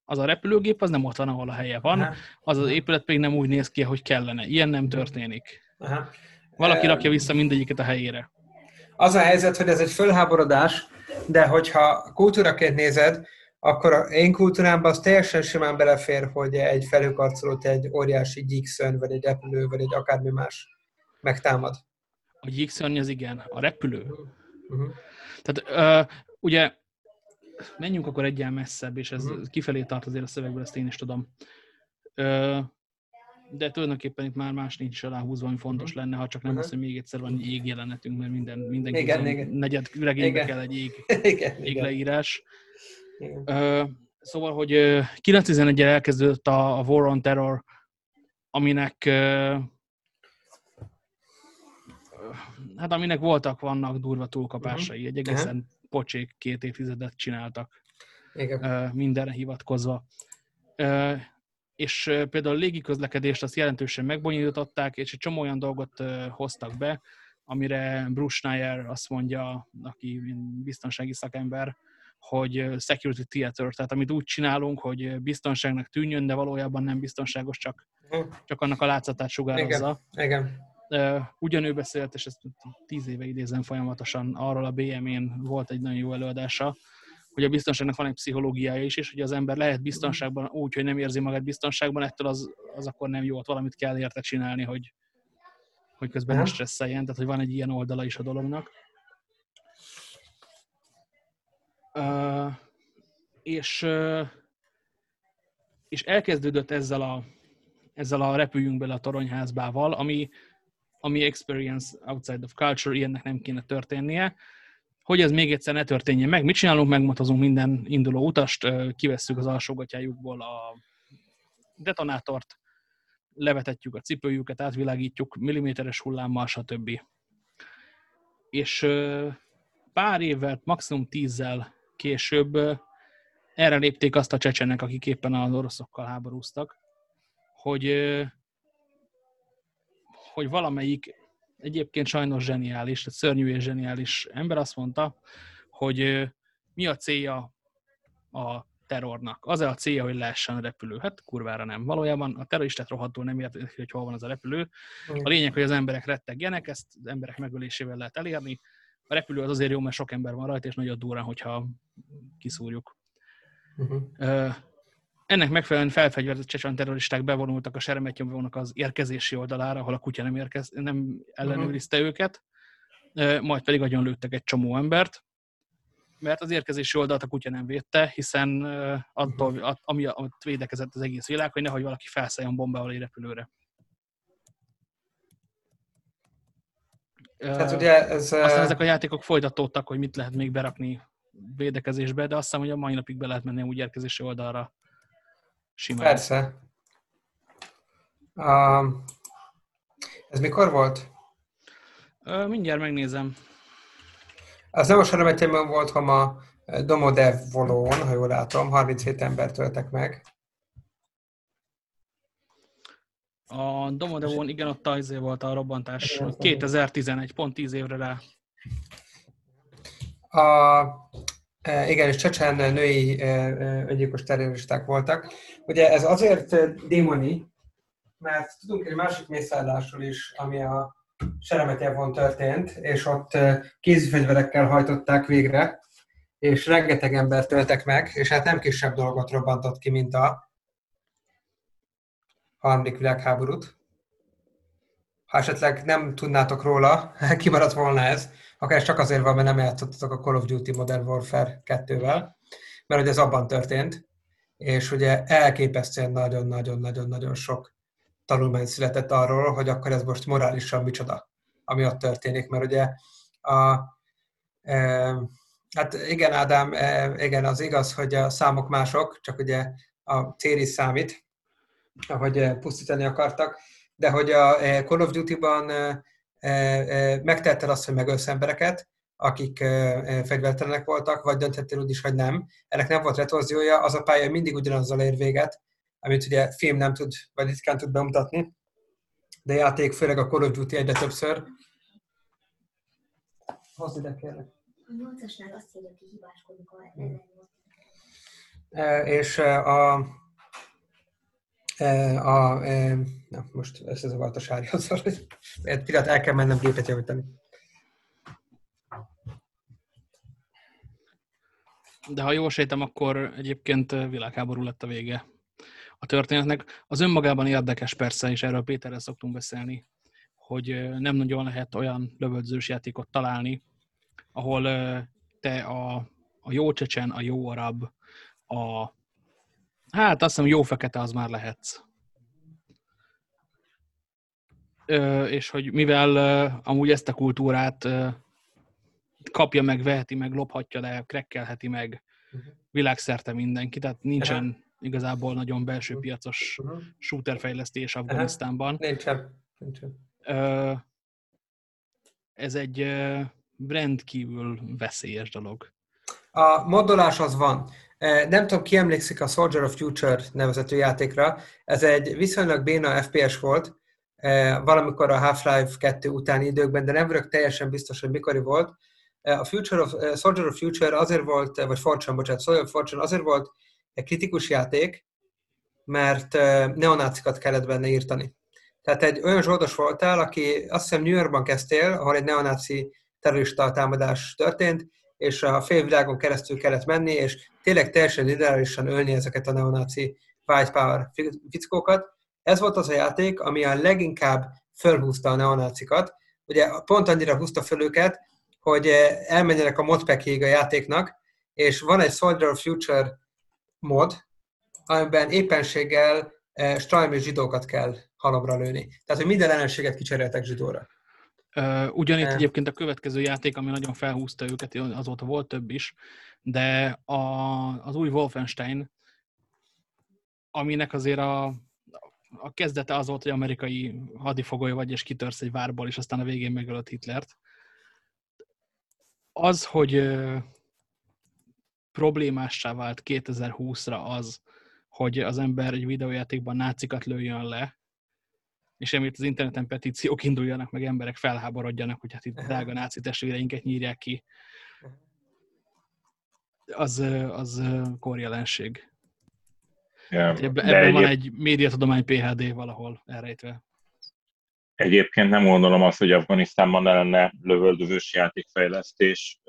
Speaker 2: az a repülőgép az nem ott van, ahol a helye van, Aha. az az épület pedig nem úgy néz ki, hogy kellene. Ilyen nem történik. Aha. Valaki rakja vissza mindegyiket a helyére.
Speaker 1: Az a helyzet, hogy ez egy fölháborodás, de hogyha kultúraként nézed, akkor a én kultúrámban az teljesen simán belefér, hogy egy felhőkarcolót egy óriási gyíkszön, vagy egy repülő, vagy egy akármi más megtámad.
Speaker 2: A gyíkszörny az igen, a repülő. Uh-huh. Tehát uh, ugye menjünk akkor egyen messzebb, és ez uh-huh. kifelé tart azért a szövegből, ezt én is tudom. Uh, de tulajdonképpen itt már más nincs aláhúzva, ami fontos uh-huh. lenne, ha csak nem uh-huh. az, hogy még egyszer van egy jégjelenetünk, mert minden, mindenki igen, igen. negyed regénybe kell egy jég, igen, jégleírás. Igen. Uh, szóval, hogy uh, 911 elkezdődött a, a War on Terror, aminek uh, hát aminek voltak, vannak durva túlkapásai. Uh-huh. Egy egészen uh-huh. pocsék két évtizedet csináltak. Igen. mindenre hivatkozva. És például a légiközlekedést azt jelentősen megbonyolították, és egy csomó olyan dolgot hoztak be, amire Bruce Schneier azt mondja, aki biztonsági szakember, hogy security theater, tehát amit úgy csinálunk, hogy biztonságnak tűnjön, de valójában nem biztonságos, csak, csak annak a látszatát sugározza.
Speaker 1: Igen. Igen
Speaker 2: ugyanő beszélt, és ezt tíz éve idézem folyamatosan, arról a BM-én volt egy nagyon jó előadása, hogy a biztonságnak van egy pszichológiája is, és hogy az ember lehet biztonságban úgy, hogy nem érzi magát biztonságban, ettől az, az akkor nem jó, ott valamit kell érte csinálni, hogy, hogy közben ne stresszeljen, tehát hogy van egy ilyen oldala is a dolognak. Uh, és, uh, és elkezdődött ezzel a, ezzel a repüljünk bele a toronyházbával, ami, ami experience outside of culture, ilyennek nem kéne történnie. Hogy ez még egyszer ne történjen meg, mit csinálunk? Megmotozunk minden induló utast, kivesszük az alsógatyájukból a detonátort, levetetjük a cipőjüket, átvilágítjuk milliméteres hullámmal, stb. És pár évvel, maximum tízzel később erre lépték azt a csecsenek, akik éppen az oroszokkal háborúztak, hogy hogy valamelyik egyébként sajnos zseniális, tehát szörnyű és zseniális ember azt mondta, hogy mi a célja a terrornak. Az-e a célja, hogy lehessen a repülő? Hát kurvára nem. Valójában a terroristát rohadtul nem érti, hogy hol van az a repülő. A lényeg, hogy az emberek rettegjenek, ezt az emberek megölésével lehet elérni. A repülő az azért jó, mert sok ember van rajta, és nagyon durán, hogyha kiszúrjuk. Uh-huh. Ennek megfelelően felfegyverzett csecsen terroristák bevonultak a Seremetjevónak az érkezési oldalára, ahol a kutya nem, érkez, nem ellenőrizte uh-huh. őket, majd pedig agyon lőttek egy csomó embert. mert az érkezési oldalt a kutya nem védte, hiszen attól, ami, amit védekezett az egész világ, hogy nehogy valaki felszálljon bombával egy repülőre.
Speaker 1: Tehát ugye ez...
Speaker 2: Aztán ezek a játékok folytatódtak, hogy mit lehet még berakni védekezésbe, de azt hiszem, hogy a mai napig be lehet menni úgy érkezési oldalra
Speaker 1: simán. Persze. Um, ez mikor volt?
Speaker 2: Uh, mindjárt megnézem.
Speaker 1: Az nem a Seremetjében volt, hanem a Domodev volón, ha jól látom, 37 ember töltek meg.
Speaker 2: A Domodevon, igen, ott az volt a robbantás. 2011, pont 10 évre rá.
Speaker 1: A, igen, és csecsen női öngyilkos terroristák voltak. Ugye ez azért démoni, mert tudunk egy másik mészállásról is, ami a Seremetjevon történt, és ott kézifegyverekkel hajtották végre, és rengeteg embert töltek meg, és hát nem kisebb dolgot robbantott ki, mint a harmadik világháborút. Ha esetleg nem tudnátok róla, kimaradt volna ez, akár csak azért van, mert nem játszottatok a Call of Duty Modern Warfare 2-vel, mert ugye ez abban történt, és ugye elképesztően nagyon-nagyon-nagyon-nagyon sok tanulmány született arról, hogy akkor ez most morálisan micsoda, ami ott történik, mert ugye a, e, hát igen, Ádám, e, igen, az igaz, hogy a számok mások, csak ugye a cél is számít, ahogy e, pusztítani akartak, de hogy a e, Call of Duty-ban megtetted azt, hogy megölsz embereket, akik fegyvertelenek voltak, vagy dönthettél úgy is, hogy nem. Ennek nem volt retorziója, az a pálya mindig ugyanazzal ér véget, amit ugye film nem tud, vagy ritkán tud bemutatni, de játék, főleg a Call of Duty egyre többször. Hozd ide kérlek. A 8-asnál azt írja, hogy a e, És a, a, na, most összezavart a sárja, szóval, hogy egy pillanat el kell mennem gépet javítani.
Speaker 2: De ha jól sejtem, akkor egyébként világháború lett a vége a történetnek. Az önmagában érdekes persze, és erről Péterrel szoktunk beszélni, hogy nem nagyon lehet olyan lövöldözős játékot találni, ahol te a, a jó csecsen, a jó arab, a hát azt hiszem jó fekete az már lehetsz. Ö, és hogy mivel amúgy ezt a kultúrát kapja meg, veheti meg, lophatja le, krekkelheti meg mhm. világszerte mindenki, tehát nincsen igazából nagyon belső mhm. piacos uh-huh. shooterfejlesztés Afganisztánban.
Speaker 1: Nincsen. Nincsen.
Speaker 2: Ez egy rendkívül veszélyes dolog.
Speaker 1: A modolás az van. Nem tudom, ki emlékszik a Soldier of Future nevezetű játékra. Ez egy viszonylag béna FPS volt, valamikor a Half-Life 2 utáni időkben, de nem vagyok teljesen biztos, hogy mikor volt. A Future of, Soldier of Future azért volt, vagy Fortune, bocsánat, Soldier of Fortune azért volt egy kritikus játék, mert neonácikat kellett benne írtani. Tehát egy olyan zsoldos voltál, aki azt hiszem New Yorkban kezdtél, ahol egy neonáci terrorista támadás történt, és a félvilágon keresztül kellett menni, és tényleg teljesen ideálisan ölni ezeket a neonáci white power fickókat. Ez volt az a játék, ami a leginkább fölhúzta a neonácikat. Ugye pont annyira húzta föl őket, hogy elmenjenek a modpackig a játéknak, és van egy Soldier of Future mod, amiben éppenséggel e, strajmi zsidókat kell halomra lőni. Tehát, hogy minden ellenséget kicseréltek zsidóra.
Speaker 2: Ugyanitt egyébként a következő játék, ami nagyon felhúzta őket, azóta volt több is, de a, az új Wolfenstein, aminek azért a, a kezdete az volt, hogy amerikai hadifogoly vagy, és kitörsz egy várból, és aztán a végén megölött Hitlert. Az, hogy problémássá vált 2020-ra az, hogy az ember egy videójátékban nácikat lőjön le, és emiatt az interneten petíciók induljanak, meg emberek felháborodjanak, hogy hát itt drága náci testvéreinket nyírják ki. Az, az korjelenség. Yeah. Ebben, ebben egyéb... van egy médiatudomány PHD valahol elrejtve.
Speaker 5: Egyébként nem gondolom azt, hogy Afganisztánban ne lenne lövöldözős játékfejlesztés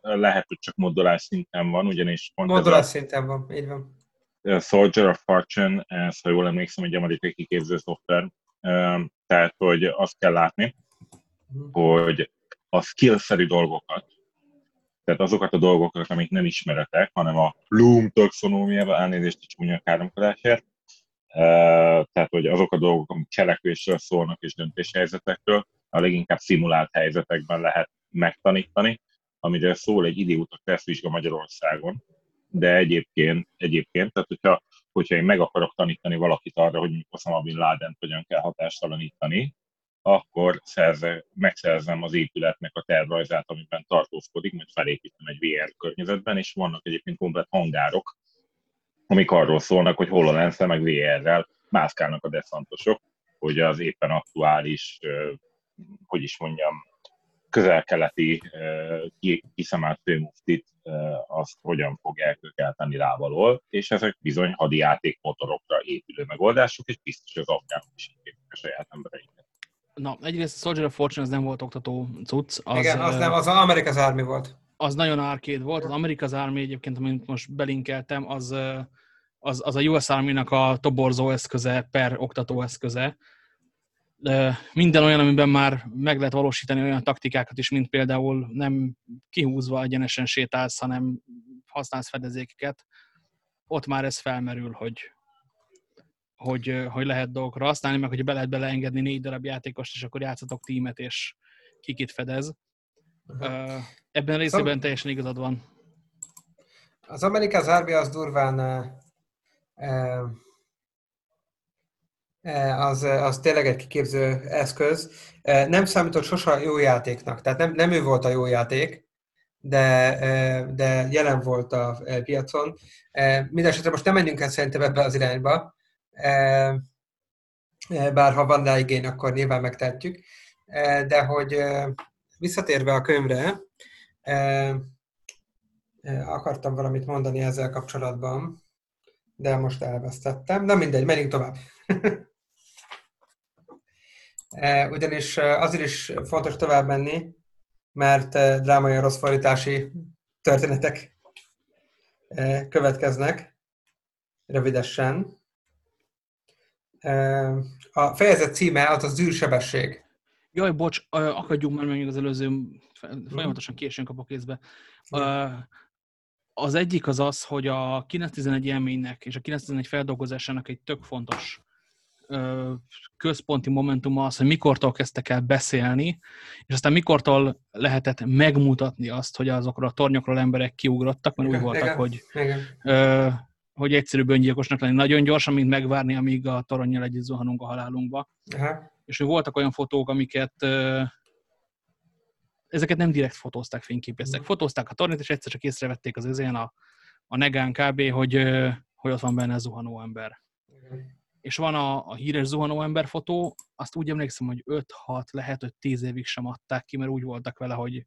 Speaker 5: lehet, hogy csak modulás szinten van, ugyanis
Speaker 1: modulás szinten van, így van.
Speaker 5: A Soldier of Fortune, ez, ha jól emlékszem, egy amerikai kiképző szoftver, tehát, hogy azt kell látni, uh-huh. hogy a skill-szerű dolgokat Tehát azokat a dolgokat, amik nem ismeretek, hanem a Bloom taxonómiával elnézést a csúnya káromkodásért, tehát hogy azok a dolgok, amik cselekvésről szólnak és döntéshelyzetekről, a leginkább szimulált helyzetekben lehet megtanítani, amiről szól egy idióta tesztvizsga Magyarországon, de egyébként, egyébként tehát hogyha, hogyha én meg akarok tanítani valakit arra, hogy Osama Bin Laden hogyan kell hatástalanítani, akkor szerze, megszerzem az épületnek a tervrajzát, amiben tartózkodik, majd felépítem egy VR környezetben, és vannak egyébként komplet hangárok, amik arról szólnak, hogy hol a lensze, meg VR-rel mászkálnak a deszantosok, hogy az éppen aktuális, hogy is mondjam, közel-keleti kiszemelt főmuftit azt hogyan fog elkökelteni lábalól, és ezek bizony hadijáték motorokra épülő megoldások, és biztos az afgánok is a saját embereinket.
Speaker 2: Na, egyrészt a Soldier of Fortune az nem volt oktató cucc.
Speaker 1: Az, Igen, az nem, az America's Army volt.
Speaker 2: Az nagyon arcade volt. Az America's Army egyébként, amit most belinkeltem, az, az, az a US Army-nak a toborzó eszköze per oktató eszköze. De minden olyan, amiben már meg lehet valósítani olyan taktikákat is, mint például nem kihúzva egyenesen sétálsz, hanem használsz fedezékeket, ott már ez felmerül, hogy, hogy, hogy lehet dolgokra használni, meg hogy be lehet beleengedni négy darab játékost, és akkor játszatok tímet, és kikit fedez. Uh, ebben a részében teljesen igazad van.
Speaker 1: Az Amerika Zárbi az durván uh, uh, az, az tényleg egy kiképző eszköz. Nem számított sose jó játéknak, tehát nem, nem ő volt a jó játék, de, de jelen volt a piacon. Mindenesetre most nem menjünk el szerintem ebbe az irányba, bár ha van rá igény, akkor nyilván megtehetjük. De hogy visszatérve a könyvre, akartam valamit mondani ezzel kapcsolatban, de most elvesztettem. Na mindegy, menjünk tovább. Ugyanis azért is fontos tovább menni, mert drámai rossz fordítási történetek következnek rövidesen. A fejezet címe az az űrsebesség.
Speaker 2: Jaj, bocs, akadjunk már meg az előző, folyamatosan későn kapok kézbe. Az egyik az az, hogy a 911 élménynek és a 911 feldolgozásának egy tök fontos központi momentum az, hogy mikortól kezdtek el beszélni, és aztán mikortól lehetett megmutatni azt, hogy azokról a tornyokról emberek kiugrottak, mert igen, úgy voltak, igen, hogy igen hogy egyszerűbb öngyilkosnak lenni nagyon gyorsan, mint megvárni, amíg a toronnyal együtt zuhanunk a halálunkba. Aha. És hogy voltak olyan fotók, amiket ezeket nem direkt fotózták, fényképeztek. Fotózták a tornyot, és egyszer csak észrevették az özén a, a negán kb., hogy, hogy ott van benne a zuhanó ember. Uh-huh. És van a, a híres zuhanó ember fotó, azt úgy emlékszem, hogy 5-6, lehet, hogy 10 évig sem adták ki, mert úgy voltak vele, hogy,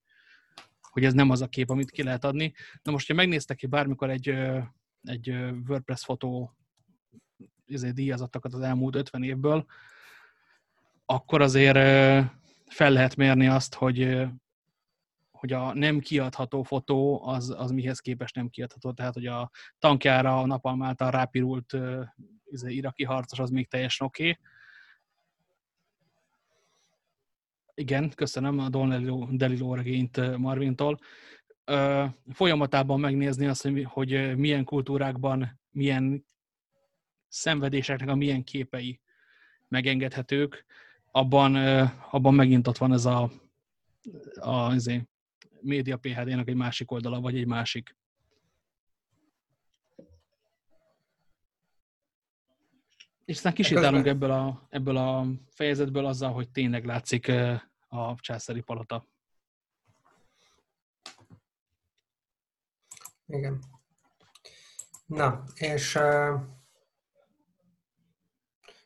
Speaker 2: hogy ez nem az a kép, amit ki lehet adni. Na most, ha megnéztek ki bármikor egy egy WordPress fotó izé, díjazottakat az elmúlt 50 évből, akkor azért fel lehet mérni azt, hogy, hogy a nem kiadható fotó az, az mihez képest nem kiadható. Tehát, hogy a tankjára a napalm által rápirult izé, iraki harcos az még teljesen oké. Okay. Igen, köszönöm a Don Delilo regényt Marvintól folyamatában megnézni azt, hogy milyen kultúrákban milyen szenvedéseknek a milyen képei megengedhetők, abban, abban megint ott van ez a, a azért, média PHD-nak egy másik oldala, vagy egy másik. És aztán kisétálunk ebből a, ebből a fejezetből azzal, hogy tényleg látszik a császári palota.
Speaker 1: Igen. Na, és uh,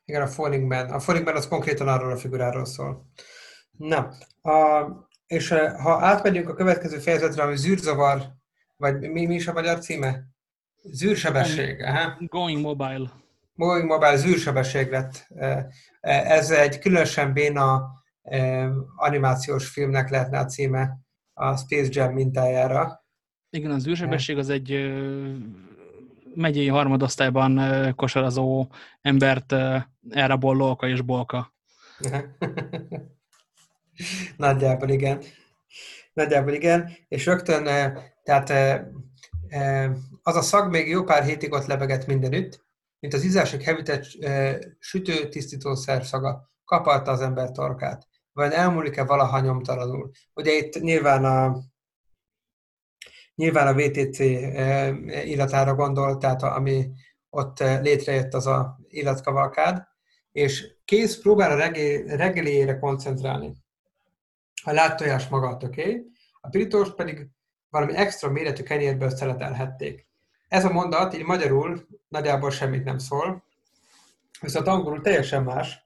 Speaker 1: igen, a Fallingben. A Fallingben az konkrétan arról a figuráról szól. Na, a, és uh, ha átmegyünk a következő fejezetre, ami zűrzavar, vagy mi, mi is a magyar címe? Zűrsebesség. Aha.
Speaker 2: Going Mobile.
Speaker 1: Going Mobile zűrsebesség lett. Ez egy különösen béna animációs filmnek lehetne a címe a Space Jam mintájára.
Speaker 2: Igen, az űrsebesség az egy megyei harmadosztályban kosarazó embert elrabol lolka és bolka.
Speaker 1: Nagyjából igen. nagyjából igen, és rögtön, tehát az a szag még jó pár hétig ott lebegett mindenütt, mint az ízások hevített sütő tisztítószer szaga, kaparta az ember torkát. Vagy elmúlik-e valaha nyomtalanul? Ugye itt nyilván a, nyilván a VTC iratára gondol, tehát ami ott létrejött az a illatkavalkád, és kész próbál a reggelére koncentrálni. A láttojás maga oké, okay, a pirítost pedig valami extra méretű kenyérből szeletelhették. Ez a mondat így magyarul nagyjából semmit nem szól, viszont angolul teljesen más,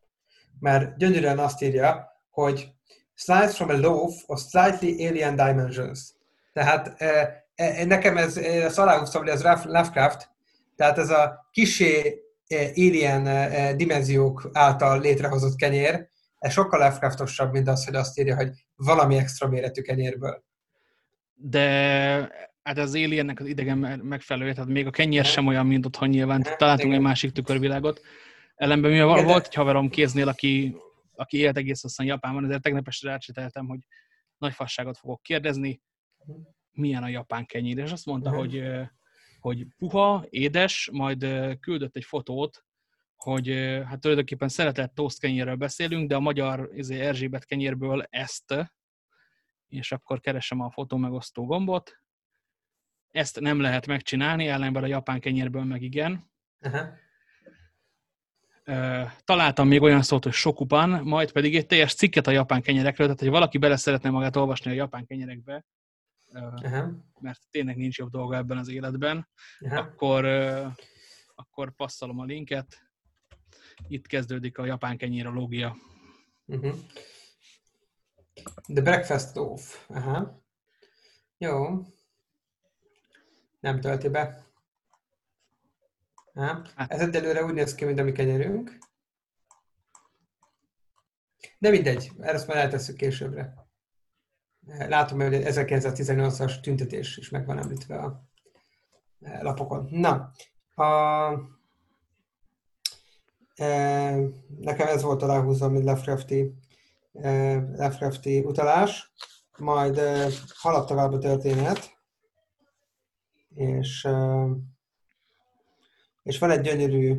Speaker 1: mert gyönyörűen azt írja, hogy slice from a loaf of slightly alien dimensions. Tehát e, e, nekem ez, ezt aláhúztam, hogy ez Lovecraft, tehát ez a kisé e, alien e, dimenziók által létrehozott kenyér, ez sokkal Lovecraftosabb, mint az, hogy azt írja, hogy valami extra méretű kenyérből.
Speaker 2: De hát az Aliennek az idegen megfelelő, tehát még a kenyér sem olyan, mint otthon nyilván. Találtunk egy másik tükörvilágot. Ellenben mi volt egy haverom kéznél, aki, aki élt egész hosszan Japánban, ezért tegnap este rácseteltem, hogy nagy fasságot fogok kérdezni, milyen a japán kenyér, és azt mondta, uh-huh. hogy, hogy puha, édes, majd küldött egy fotót, hogy hát tulajdonképpen szeretett toast kenyérről beszélünk, de a magyar izé, Erzsébet kenyérből ezt, és akkor keresem a fotó megosztó gombot. Ezt nem lehet megcsinálni, ellenben a japán kenyérből meg igen. Uh-huh. Találtam még olyan szót, hogy sokupan, majd pedig egy teljes cikket a japán kenyerekről, tehát hogy valaki bele szeretne magát olvasni a japán kenyerekbe, uh-huh. mert tényleg nincs jobb dolga ebben az életben, uh-huh. akkor, akkor passzolom a linket. Itt kezdődik a japán kenyérológia. Uh-huh.
Speaker 1: The breakfast loaf. Aha. Jó. Nem tölti be. Aha. Hát. Ez egyelőre úgy néz ki, mint a mi kenyerünk. De mindegy, ezt már eltesszük későbbre. Látom, hogy 1918-as tüntetés is meg van említve a lapokon. Na, a, nekem ez volt aláhúzva, mint Lefrefti Lovecrafti utalás, majd halad tovább a történet, és, és van egy gyönyörű,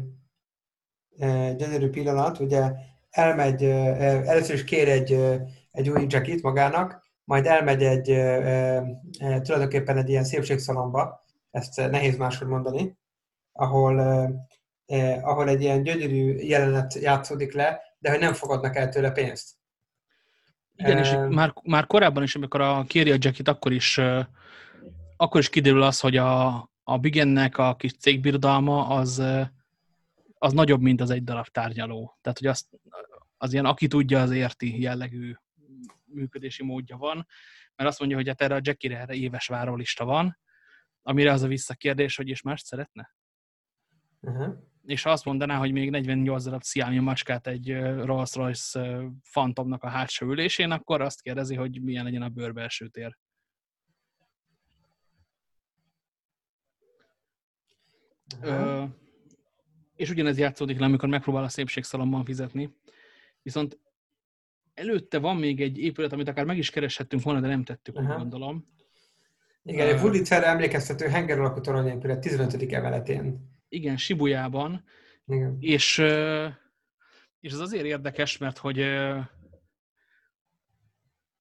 Speaker 1: gyönyörű pillanat, ugye elmegy, először is kér egy, egy új jacket magának, majd elmegy egy, tulajdonképpen egy ilyen szépségszalomba, ezt nehéz máshogy mondani, ahol, ahol egy ilyen gyönyörű jelenet játszódik le, de hogy nem fogadnak el tőle pénzt.
Speaker 2: Igen, és már, már korábban is, amikor a kéri a Jackit, akkor is, akkor is kiderül az, hogy a, a Bigennek a kis cégbirodalma az, az nagyobb, mint az egy darab tárgyaló. Tehát, hogy az, az ilyen, aki tudja, az érti jellegű működési módja van, mert azt mondja, hogy hát erre a Jackire erre éves várólista van, amire az a visszakérdés, hogy és mást szeretne? Uh-huh és ha azt mondaná, hogy még 48 darab Xiaomi macskát egy Rolls-Royce Phantomnak a hátsó ülésén, akkor azt kérdezi, hogy milyen legyen a bőrbelső tér. Ö, és ugyanez játszódik le, amikor megpróbál a szépségszalomban fizetni. Viszont előtte van még egy épület, amit akár meg is kereshettünk volna, de nem tettük, úgy gondolom.
Speaker 1: Igen, egy Wurlitzerre emlékeztető henger alakú toronyépület 15. emeletén
Speaker 2: igen, Sibujában, igen. És, és ez azért érdekes, mert hogy,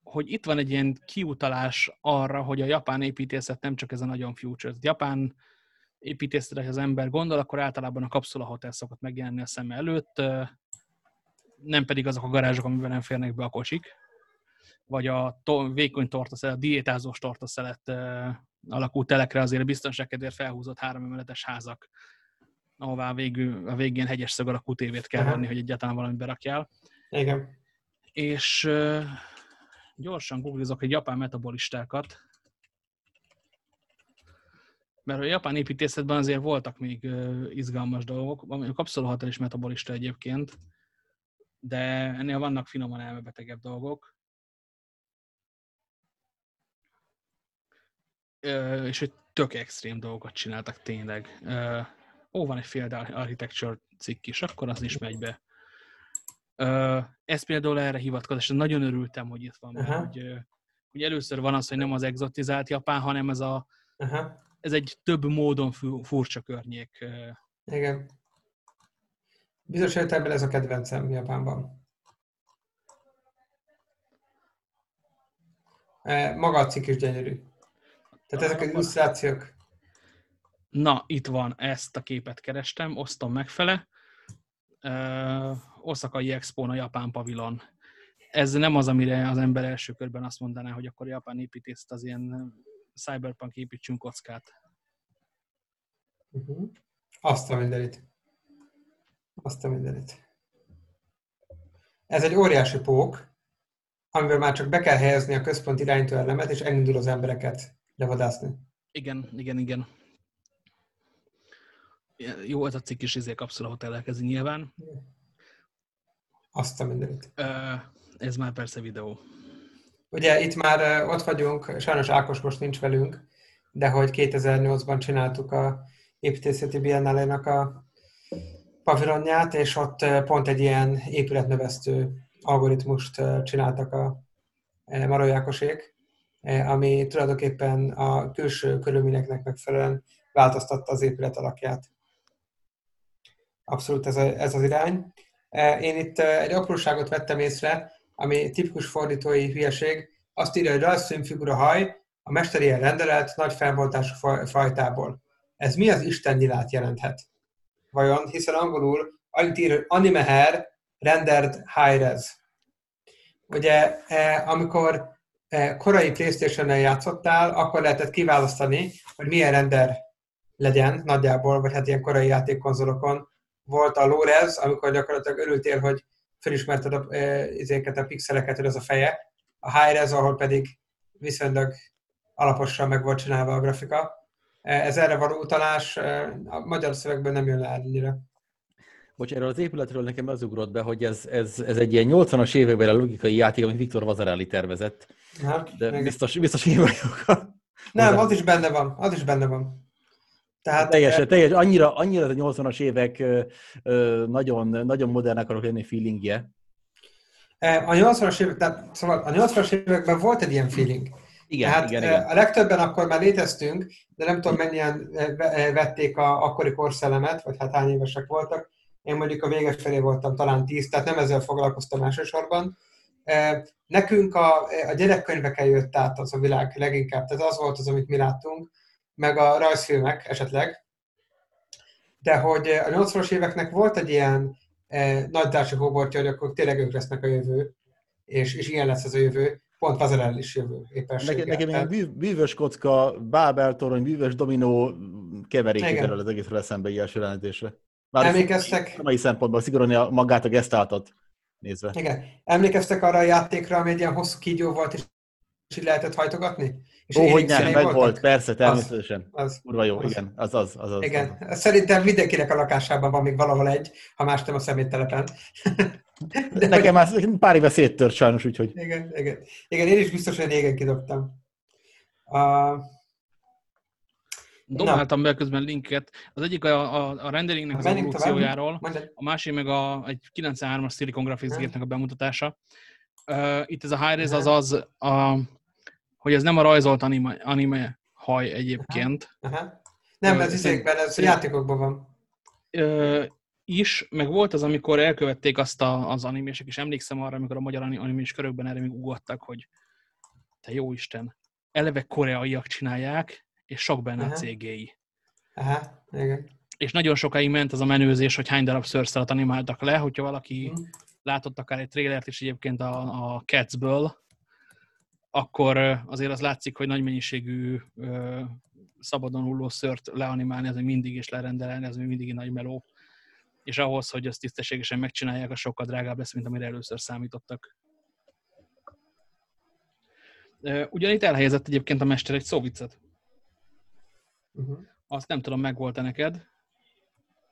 Speaker 2: hogy itt van egy ilyen kiutalás arra, hogy a japán építészet nem csak ez a nagyon future. Japán építészetre, az ember gondol, akkor általában a kapszula hotel szokott megjelenni a szeme előtt, nem pedig azok a garázsok, amiben nem férnek be a kocsik, vagy a to- vékony tortaszelet, a diétázós tortaszelet alakú telekre azért biztonság kedvéért felhúzott három emeletes házak ahová végül, a végén hegyes szög alakú tévét kell venni, hogy egyáltalán valamit berakjál.
Speaker 1: Igen.
Speaker 2: És uh, gyorsan googlizok egy japán metabolistákat, mert a japán építészetben azért voltak még uh, izgalmas dolgok, a kapszolhatal is metabolista egyébként, de ennél vannak finoman elmebetegebb dolgok. Uh, és hogy tök extrém dolgokat csináltak tényleg. Uh, ó, van egy Field Architecture cikk is, akkor az is megy be. Ez például erre hivatkozás, nagyon örültem, hogy itt van, uh-huh. hogy hogy először van az, hogy nem az exotizált Japán, hanem ez, a, Aha. ez egy több módon furcsa környék.
Speaker 1: Igen. Bizonyos értelemben ez a kedvencem Japánban. Maga a cikk is gyönyörű. Tehát ezek az illusztrációk.
Speaker 2: Na, itt van, ezt a képet kerestem, osztom megfele. Uh, Oszakai Expo a Japán pavilon. Ez nem az, amire az ember első körben azt mondaná, hogy akkor a japán építészet az ilyen cyberpunk építsünk kockát.
Speaker 1: Uh-huh. Azt a mindenit. Azt a mindenit. Ez egy óriási pók, amivel már csak be kell helyezni a központ irányító elemet, és elindul az embereket levadászni.
Speaker 2: Igen, igen, igen. Jó, ez a cikk is izé kapszula hotel nyilván.
Speaker 1: Azt a mindenit.
Speaker 2: Ez már persze videó.
Speaker 1: Ugye itt már ott vagyunk, sajnos Ákos most nincs velünk, de hogy 2008-ban csináltuk a építészeti biennálénak a pavilonját, és ott pont egy ilyen épületnövesztő algoritmust csináltak a Marolyákosék, ami tulajdonképpen a külső körülményeknek megfelelően változtatta az épület alakját. Abszolút ez, a, ez az irány. Én itt egy apróságot vettem észre, ami tipikus fordítói hülyeség. Azt írja, hogy rajzfilmfigura haj, a mesteri rendelet nagy felvoltású fajtából. Ez mi az Isten nyilát jelenthet? Vajon? Hiszen angolul annyit ír, anime hair rendered high res. Ugye, amikor korai Playstation-nel játszottál, akkor lehetett kiválasztani, hogy milyen render legyen nagyjából, vagy hát ilyen korai játékkonzolokon. Volt a low-res, amikor gyakorlatilag örültél, hogy felismerted a, e, izéket, a pixeleket, hogy ez a feje. A high-res, ahol pedig viszonylag alaposan meg volt csinálva a grafika. Ez erre való utalás, a magyar szövegben nem jön le ennyire.
Speaker 6: Bocs, erről az épületről nekem az ugrott be, hogy ez, ez, ez egy ilyen 80-as években a logikai játék, amit Viktor Vazarelli tervezett. Hát, De biztos, biztos én vagyok.
Speaker 1: Nem, az is benne van, az is benne van.
Speaker 6: Tehát, teljesen, teljesen, annyira, annyira a 80-as évek nagyon, nagyon modern akarok lenni feelingje.
Speaker 1: A 80-as évek, tehát, szóval a 80-as években volt egy ilyen feeling. Igen, Tehát igen, igen. A legtöbben akkor már léteztünk, de nem tudom mennyien vették a akkori korszellemet, vagy hát hány évesek voltak. Én mondjuk a véges felé voltam talán tíz, tehát nem ezzel foglalkoztam elsősorban. Nekünk a, a gyerekkönyveken jött át az a világ leginkább, tehát az volt az, amit mi láttunk, meg a rajzfilmek esetleg. De hogy a 80-as éveknek volt egy ilyen eh, nagy társadalmi hogy akkor tényleg ők lesznek a jövő, és, és ilyen lesz az a jövő pont Vazerel is jövő
Speaker 6: éppenséggel. Nekem ilyen bűv, bűvös kocka, bábel torony, bűvös dominó keverék erről az egészről eszembe ilyen jelenítésre.
Speaker 1: Már Emlékeztek?
Speaker 6: Mai szempontból szigorúan magát a gesztáltat nézve.
Speaker 1: Igen. Emlékeztek arra a játékra, ami egy ilyen hosszú kígyó volt, és így lehetett hajtogatni? És
Speaker 6: Ó, hogy nem, meg volt, persze, természetesen. Az, az, Urva jó, az, igen, az az, az, az
Speaker 1: Igen, az. szerintem mindenkinek a lakásában van még valahol egy, ha más nem a szeméttelepen.
Speaker 6: De Nekem már pár éve széttört sajnos, úgyhogy...
Speaker 1: Igen, igen. Igen, én is biztos, hogy régen kidobtam. Uh,
Speaker 2: Dobáltam be közben linket. Az egyik a, a, a renderingnek az evolúciójáról, a másik meg a, egy 93-as Silicon Graphics gépnek a bemutatása. Uh, itt ez a high res az az, a, hogy ez nem a rajzolt anime, anime haj egyébként.
Speaker 1: Aha. Aha. Nem, ez izékben, ez a játékokban van.
Speaker 2: Uh, is, meg volt az, amikor elkövették azt a, az animések, és emlékszem arra, amikor a magyar animés körökben erre még ugattak, hogy te jó Isten, eleve koreaiak csinálják, és sok benne Aha. a cégéi.
Speaker 1: Aha, igen.
Speaker 2: És nagyon sokáig ment az a menőzés, hogy hány darab szőrszelet animáltak le, hogyha valaki hmm. látott akár egy trélert is egyébként a, a Cats-ből, akkor azért az látszik, hogy nagy mennyiségű szabadon hulló szört leanimálni, ez még mindig is lerendelni, ez még mindig nagy meló és ahhoz, hogy ezt tisztességesen megcsinálják, az sokkal drágább lesz, mint amire először számítottak. Ugyanitt elhelyezett egyébként a mester egy szóvicet. Uh-huh. Azt nem tudom, megvolt-e neked?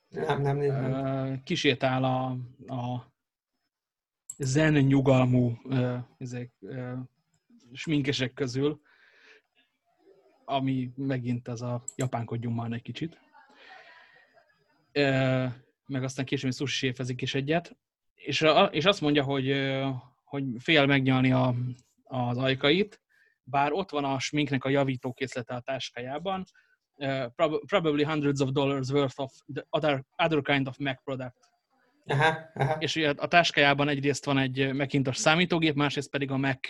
Speaker 1: Nem, nem, nem.
Speaker 2: Kisétál a, a zen nyugalmú sminkesek közül, ami megint az a japánkodjunk már egy kicsit. Meg aztán később sushi séfezik is egyet, és, a, és azt mondja, hogy, hogy fél megnyalni a, az ajkait, bár ott van a sminknek a javítókészlete a táskájában, probably hundreds of dollars worth of the other, other kind of Mac product.
Speaker 1: Aha, aha.
Speaker 2: És a táskájában egyrészt van egy Macintosh számítógép, másrészt pedig a Mac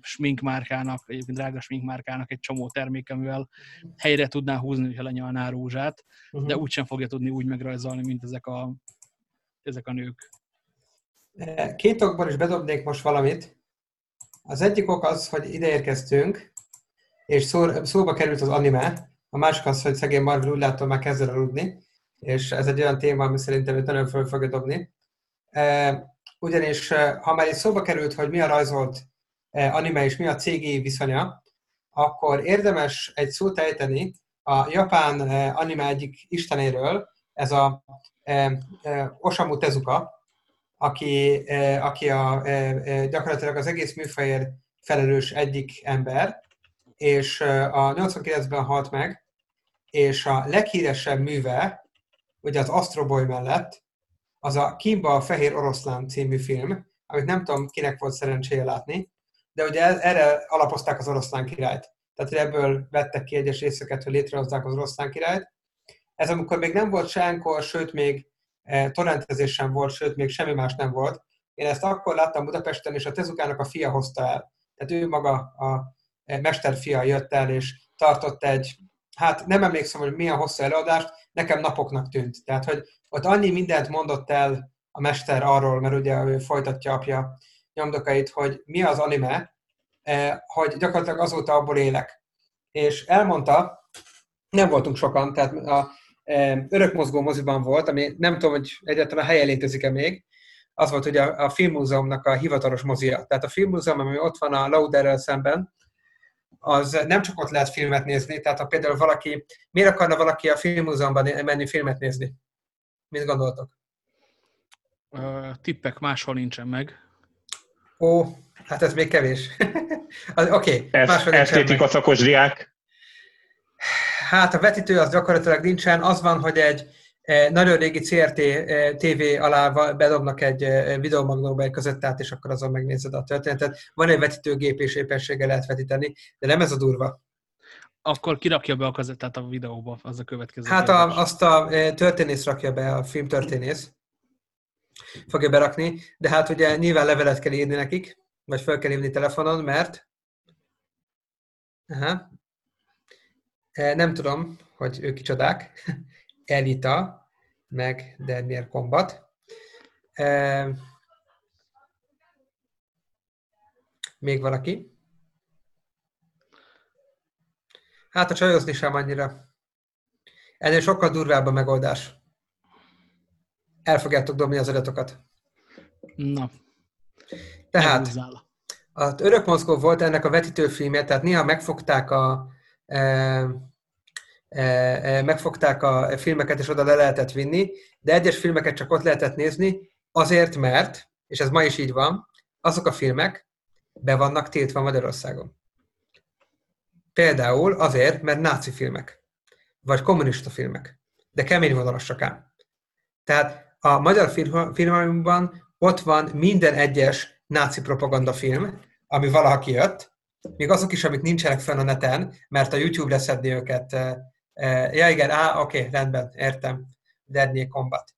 Speaker 2: sminkmárkának, egyébként drága sminkmárkának egy csomó termék, amivel helyre tudná húzni, ha lenyalná a rózsát, uh-huh. de úgysem fogja tudni úgy megrajzolni, mint ezek a, ezek a nők.
Speaker 1: Két okból is bedobnék most valamit. Az egyik ok az, hogy ide érkeztünk, és szó, szóba került az anime, a másik az, hogy szegény Marvel úgy látom már kezd aludni, és ez egy olyan téma, ami szerintem őt nagyon föl fogja dobni. Ugyanis, ha már itt szóba került, hogy mi a rajzolt anime és mi a cégi viszonya, akkor érdemes egy szót ejteni a japán anime egyik istenéről, ez a Osamu Tezuka, aki, aki a, gyakorlatilag az egész műfajért felelős egyik ember, és a 89-ben halt meg, és a leghíresebb műve, ugye az Astro Boy mellett, az a Kimba a Fehér Oroszlán című film, amit nem tudom, kinek volt szerencséje látni, de ugye erre alapozták az oroszlán királyt. Tehát, ebből vettek ki egyes részeket, hogy létrehozzák az oroszlán királyt. Ez amikor még nem volt senkor, sőt, még E, torrentezés sem volt, sőt, még semmi más nem volt. Én ezt akkor láttam Budapesten, és a Tezukának a fia hozta el. Tehát ő maga a e, mesterfia jött el, és tartott egy, hát nem emlékszem, hogy milyen hosszú előadást, nekem napoknak tűnt. Tehát, hogy ott annyi mindent mondott el a mester arról, mert ugye ő folytatja apja nyomdokait, hogy mi az anime, e, hogy gyakorlatilag azóta abból élek. És elmondta, nem voltunk sokan, tehát a örökmozgó moziban volt, ami nem tudom, hogy egyáltalán helye létezik-e még, az volt ugye a, a Filmmúzeumnak a hivatalos mozia. Tehát a Filmmúzeum, ami ott van a Lauderrel szemben, az nem csak ott lehet filmet nézni, tehát ha például valaki, miért akarna valaki a Filmmúzeumban menni filmet nézni? Mit gondoltok?
Speaker 2: Uh, tippek máshol nincsen meg.
Speaker 1: Ó, hát ez még kevés. Oké, okay,
Speaker 5: máshol nincsen Esztétika szakos diák.
Speaker 1: Hát a vetítő az gyakorlatilag nincsen, az van, hogy egy nagyon régi CRT TV alá bedobnak egy videomagnóba egy között és akkor azon megnézed a történetet. Van egy vetítőgép, és éppenséggel lehet vetíteni, de nem ez a durva.
Speaker 2: Akkor kirakja be a kazettát a videóba, az a következő.
Speaker 1: Hát a, azt a történész rakja be, a filmtörténész fogja berakni, de hát ugye nyilván levelet kell írni nekik, vagy fel kell hívni telefonon, mert Aha. Nem tudom, hogy ők kicsodák. Elita, meg Dernier Combat. Még valaki? Hát a csajozni sem annyira. Ennél sokkal durvább a megoldás. El fogjátok dobni az adatokat.
Speaker 2: Na.
Speaker 1: Tehát az örökmozgó volt ennek a vetítőfilmje, tehát néha megfogták a, megfogták a filmeket, és oda le lehetett vinni, de egyes filmeket csak ott lehetett nézni, azért, mert, és ez ma is így van, azok a filmek be vannak tiltva Magyarországon. Például azért, mert náci filmek, vagy kommunista filmek, de kemény vonalas ám. Tehát a magyar filmekben ott van minden egyes náci propaganda film, ami valaha kijött, még azok is, amik nincsenek fenn a neten, mert a YouTube leszedni őket. Ja igen, á, oké, okay, rendben, értem. Deadly Combat.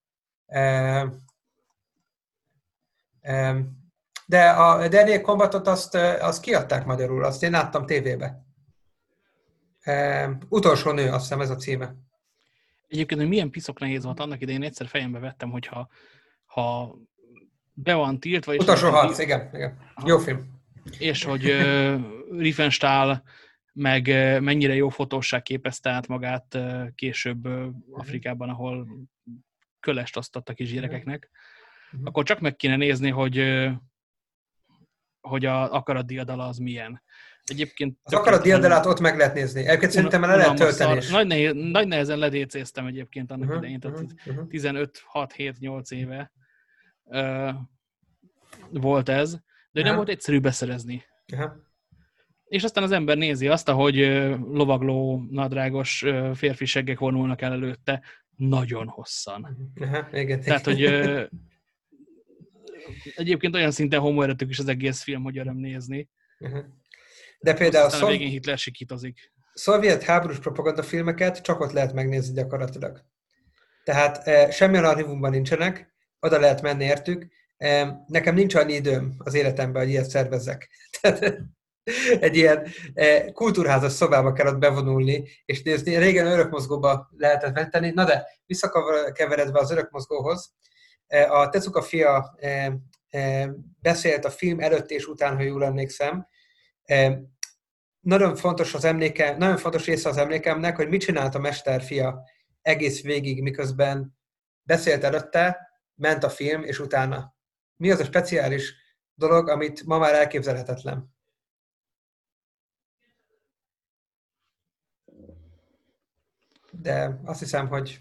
Speaker 1: De a Deadly Combatot azt, azt kiadták magyarul, azt én láttam tévébe. Utolsó nő, azt hiszem ez a címe.
Speaker 2: Egyébként, hogy milyen piszok nehéz volt, annak idején egyszer fejembe vettem, hogyha ha be van tiltva...
Speaker 1: Utolsó harc, igen, igen. Jó film.
Speaker 2: És hogy Riefenstahl meg mennyire jó fotóság képezte át magát később Afrikában, ahol kölest osztottak is gyerekeknek, uh-huh. akkor csak meg kéne nézni, hogy hogy a akarat diadala az milyen.
Speaker 1: Egyébként az akarat diadalát ott meg lehet nézni. Egyébként szerintem le lehet tölteni is.
Speaker 2: Nagy, nehéz, nagy nehezen ledécéztem egyébként annak uh-huh, idején, tehát uh-huh. 15, 6, 7, 8 éve uh, volt ez, de uh-huh. nem volt egyszerű beszerezni. Uh-huh és aztán az ember nézi azt, ahogy lovagló, nadrágos férfi seggek vonulnak el előtte nagyon hosszan.
Speaker 1: Aha, igen,
Speaker 2: Tehát, hogy egyébként olyan szinten homoeretük is az egész film, hogy öröm nézni.
Speaker 1: Aha. De például
Speaker 2: a végén Hitler sikítozik.
Speaker 1: Szovjet háborús propagandafilmeket csak ott lehet megnézni gyakorlatilag. Tehát e, semmilyen archívumban nincsenek, oda lehet menni értük. E, nekem nincs annyi időm az életemben, hogy ilyet szervezzek. Tehát egy ilyen e, kultúrházas szobába kell ott bevonulni, és nézni. Régen örökmozgóba lehetett menteni, na de visszakeveredve az örökmozgóhoz, e, a Tecuka fia e, beszélt a film előtt és után, ha jól emlékszem, nagyon fontos az emléke, nagyon fontos része az emlékemnek, hogy mit csinált a mesterfia egész végig, miközben beszélt előtte, ment a film, és utána. Mi az a speciális dolog, amit ma már elképzelhetetlen? De azt hiszem, hogy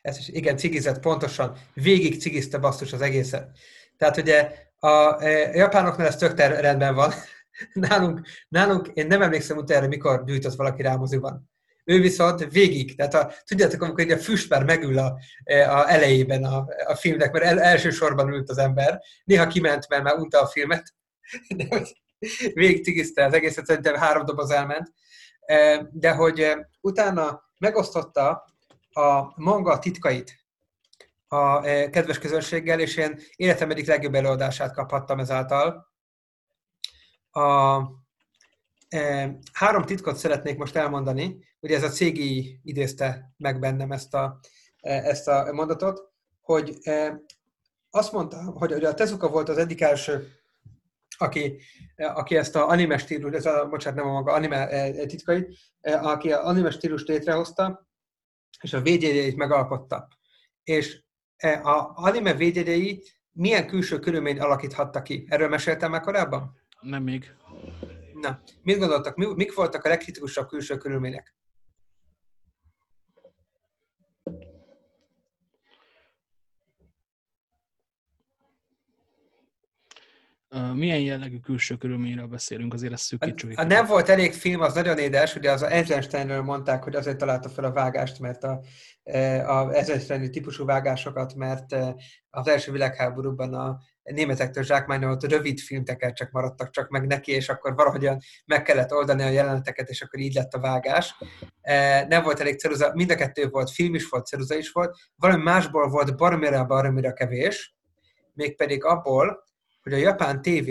Speaker 1: ez is, igen, cigizett pontosan, végig cigizte basszus az egészet. Tehát ugye a, a japánoknál ez tök rendben van, nálunk, nálunk, én nem emlékszem utána, mikor gyújtott valaki rá moziban. Ő viszont végig, tehát a, tudjátok, amikor a füst már megül a, a elejében a, a filmnek, mert el, elsősorban ült az ember, néha kiment, mert már unta a filmet, de végig tigizte az egészet, szerintem három doboz elment, de hogy utána megosztotta a manga titkait a e, kedves közönséggel, és én életem egyik legjobb előadását kaphattam ezáltal. A, e, három titkot szeretnék most elmondani, ugye ez a cégi idézte meg bennem ezt a, e, ezt a mondatot, hogy e, azt mondta, hogy, a Tezuka volt az egyik első, aki, aki ezt a anime stílus, ez a, bocsánat, nem a maga anime e, titkait, e, aki a anime stílust létrehozta, és a védjegyeit megalkotta. És a anime védjegyei milyen külső körülmény alakíthatta ki? Erről meséltem már korábban?
Speaker 2: Nem még.
Speaker 1: Na, mit gondoltak? Mi, mik voltak a legkritikusabb külső körülmények?
Speaker 2: Milyen jellegű külső körülményről beszélünk, azért ezt szűkítsük.
Speaker 1: A nem volt elég film, az nagyon édes, ugye az Eisensteinről mondták, hogy azért találta fel a vágást, mert a, a Eisensteini típusú vágásokat, mert az első világháborúban a németektől zsákmányolt rövid filmteket csak maradtak csak meg neki, és akkor valahogyan meg kellett oldani a jeleneteket, és akkor így lett a vágás. Nem volt elég ceruza, mind a kettő volt, film is volt, ceruza is volt, valami másból volt baromira, baromira kevés, mégpedig abból, hogy a japán TV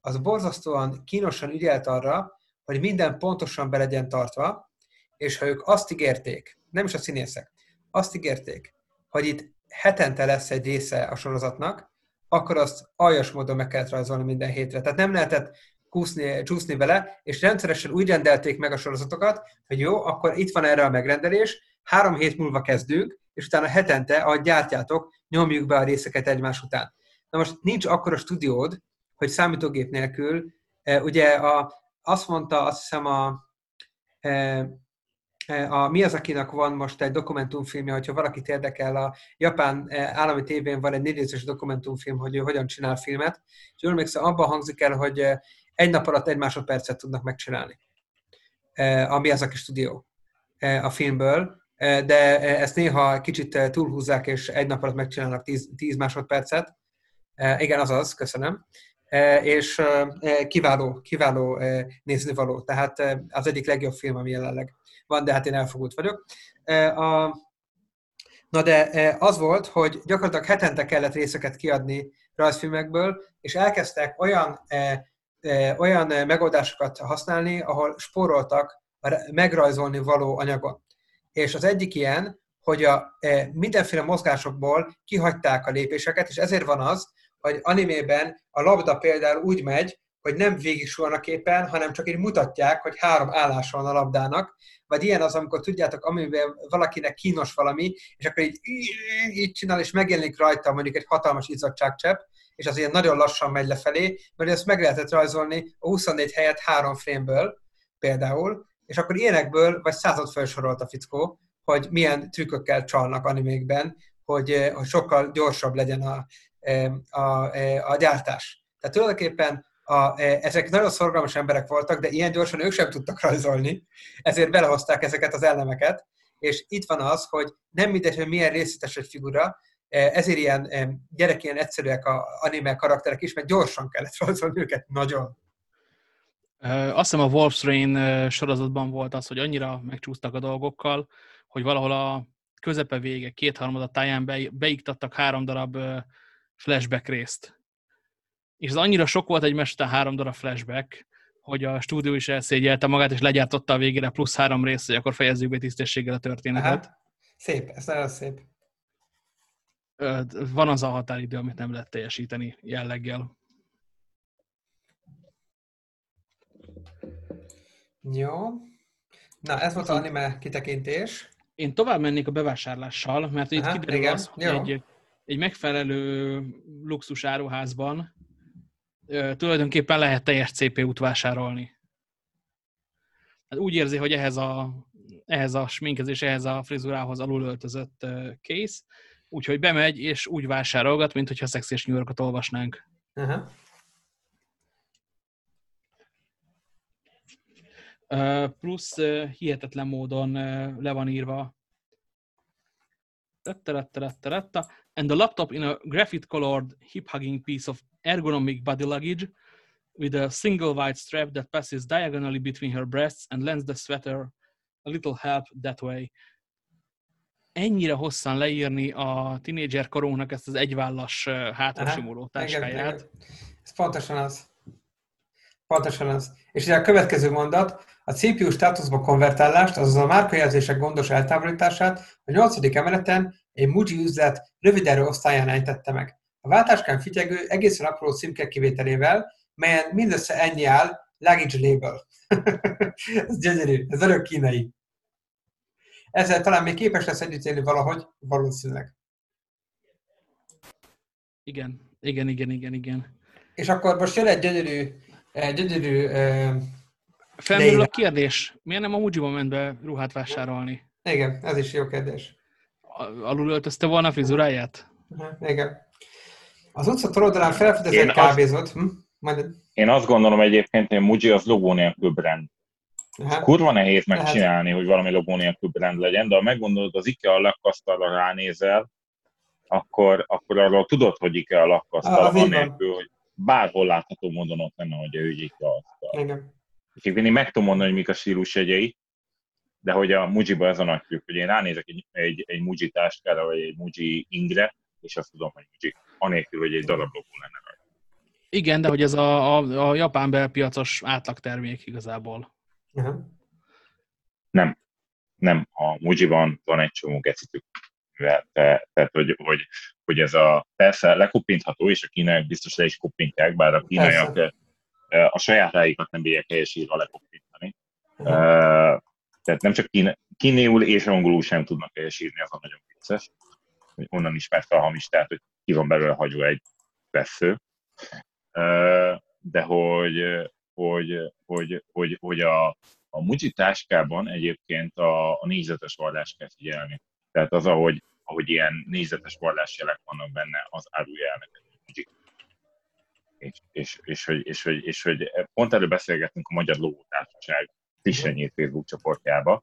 Speaker 1: az borzasztóan kínosan ügyelt arra, hogy minden pontosan be legyen tartva, és ha ők azt ígérték, nem is a színészek, azt ígérték, hogy itt hetente lesz egy része a sorozatnak, akkor azt aljas módon meg kellett rajzolni minden hétre. Tehát nem lehetett kúszni, csúszni vele, és rendszeresen úgy rendelték meg a sorozatokat, hogy jó, akkor itt van erre a megrendelés, három hét múlva kezdünk, és utána hetente, ahogy gyártjátok, nyomjuk be a részeket egymás után. Na most nincs akkora stúdiód, hogy számítógép nélkül, e, ugye a, azt mondta, azt hiszem a, e, e, a mi az, akinek van most egy dokumentumfilmje, hogyha valakit érdekel, a japán állami tévén van egy négyrészes dokumentumfilm, hogy ő hogyan csinál filmet, és jól emlékszem, abban hangzik el, hogy egy nap alatt egy másodpercet tudnak megcsinálni. A mi az, aki stúdió a filmből, de ezt néha kicsit túlhúzzák, és egy nap alatt megcsinálnak 10 másodpercet, igen, azaz, köszönöm. E, és e, kiváló, kiváló néznivaló. Tehát az egyik legjobb film, ami jelenleg van, de hát én elfogult vagyok. A, na de az volt, hogy gyakorlatilag hetente kellett részeket kiadni rajzfilmekből, és elkezdtek olyan, olyan megoldásokat használni, ahol spóroltak a megrajzolni való anyagon. És az egyik ilyen, hogy a mindenféle mozgásokból kihagyták a lépéseket, és ezért van az, hogy animében a labda például úgy megy, hogy nem végig a képen, hanem csak így mutatják, hogy három állás van a labdának, vagy ilyen az, amikor tudjátok, amiben valakinek kínos valami, és akkor így, így csinál, és megjelenik rajta mondjuk egy hatalmas izzadságcsepp, és az ilyen nagyon lassan megy lefelé, mert ezt meg lehetett rajzolni a 24 helyet három frameből például, és akkor ilyenekből, vagy század felsorolt a fickó, hogy milyen trükkökkel csalnak animékben, hogy, hogy sokkal gyorsabb legyen a, a, a gyártás. Tehát tulajdonképpen a, ezek nagyon szorgalmas emberek voltak, de ilyen gyorsan ők sem tudtak rajzolni, ezért belehozták ezeket az elemeket, és itt van az, hogy nem mindegy, hogy milyen részletes egy figura, ezért ilyen gyerek ilyen egyszerűek a anime karakterek is, mert gyorsan kellett rajzolni őket, nagyon.
Speaker 2: Azt hiszem a Wolf's Rain sorozatban volt az, hogy annyira megcsúsztak a dolgokkal, hogy valahol a közepe vége, kétharmada táján be, beiktattak három darab flashback részt. És az annyira sok volt egy mester három darab flashback, hogy a stúdió is elszégyelte magát, és legyártotta a végére plusz három részt, hogy akkor fejezzük be tisztességgel a történetet. Aha.
Speaker 1: Szép, ez nagyon szép.
Speaker 2: Van az a határidő, amit nem lehet teljesíteni jelleggel.
Speaker 1: Jó. Na, ez volt az anime kitekintés.
Speaker 2: Én tovább mennék a bevásárlással, mert itt kiderül az, hogy egy, egy megfelelő luxus áruházban tulajdonképpen lehet teljes CPU-t vásárolni. Hát úgy érzi, hogy ehhez a, ehhez a sminkezés, ehhez a frizurához alul öltözött kész, úgyhogy bemegy, és úgy vásárolgat, mint hogyha Sex és New Yorkot olvasnánk. Uh-huh. plusz hihetetlen módon le van írva and the laptop in a graphite colored hip hugging piece of ergonomic body luggage with a single white strap that passes diagonally between her breasts and lends the sweater a little help that way. Ennyire hosszan leírni a tinédzser korunknak ezt az egyvállas hátrasimuló táskáját.
Speaker 1: Ez pontosan az. Pontosan az. És ugye a következő mondat, a CPU státuszba konvertálást, azaz a márkajelzések gondos eltávolítását a 8. emeleten egy Muji üzlet röviderő osztályán ejtette meg. A váltáskán figyegő egészen apró címke kivételével, melyen mindössze ennyi áll, luggage label. ez gyönyörű, ez örök kínai. Ezzel talán még képes lesz együtt élni valahogy, valószínűleg.
Speaker 2: Igen, igen, igen, igen, igen.
Speaker 1: És akkor most jön egy gyönyörű, gyönyörű uh,
Speaker 2: Felmerül a kérdés, miért nem a Mujiba ment be ruhát vásárolni?
Speaker 1: Igen, ez is jó kérdés.
Speaker 2: Alul öltözte volna a frizuráját?
Speaker 1: Igen. Az utca toroldalán felfedezett kávézott. Hm?
Speaker 5: Majd... Én azt gondolom egyébként, hogy a Muji az logó nélkül brand. Aha. Kurva nehéz megcsinálni, Aha. hogy valami logó nélkül brand legyen, de ha meggondolod, az IKEA lakasztalra ránézel, akkor, akkor arról tudod, hogy IKEA lakasztal, anélkül, hogy bárhol látható módon ott lenne, hogy ő IKEA asztal. Igen. Egyébként én meg tudom mondani, hogy mik a stílus jegyei, de hogy a Muji-ba ez a nagy trükk, hogy én ránézek egy, egy, egy Muji táskára, vagy egy Muji ingre, és azt tudom, hogy Muji, anélkül, hogy egy darab logó lenne rajta.
Speaker 2: Igen, de hogy ez a, a, a japán belpiacos átlagtermék igazából. Uh-huh.
Speaker 5: Nem. Nem. A Muji-ban van egy csomó gecitük. Te, tehát, hogy, hogy, hogy ez a persze lekopintható, és a kínaiak biztos le is kopintják, bár a kínaiak persze a saját ráikat nem bírják helyesírva lekopintani. Uh-huh. Tehát nem csak kinéul és angolul sem tudnak helyesírni, az a nagyon vicces. Hogy onnan ismert a hamis, tehát hogy ki van belőle hagyva egy vesző. De hogy, hogy, hogy, hogy, hogy a, a Muji táskában egyébként a, a négyzetes varlást kell figyelni. Tehát az, ahogy, ahogy ilyen négyzetes vallásjelek vannak benne, az árulja el neked, Muji és, és, és, hogy, és, hogy, és hogy pont előbb beszélgettünk a Magyar Logótársaság Tissenyét Facebook csoportjába,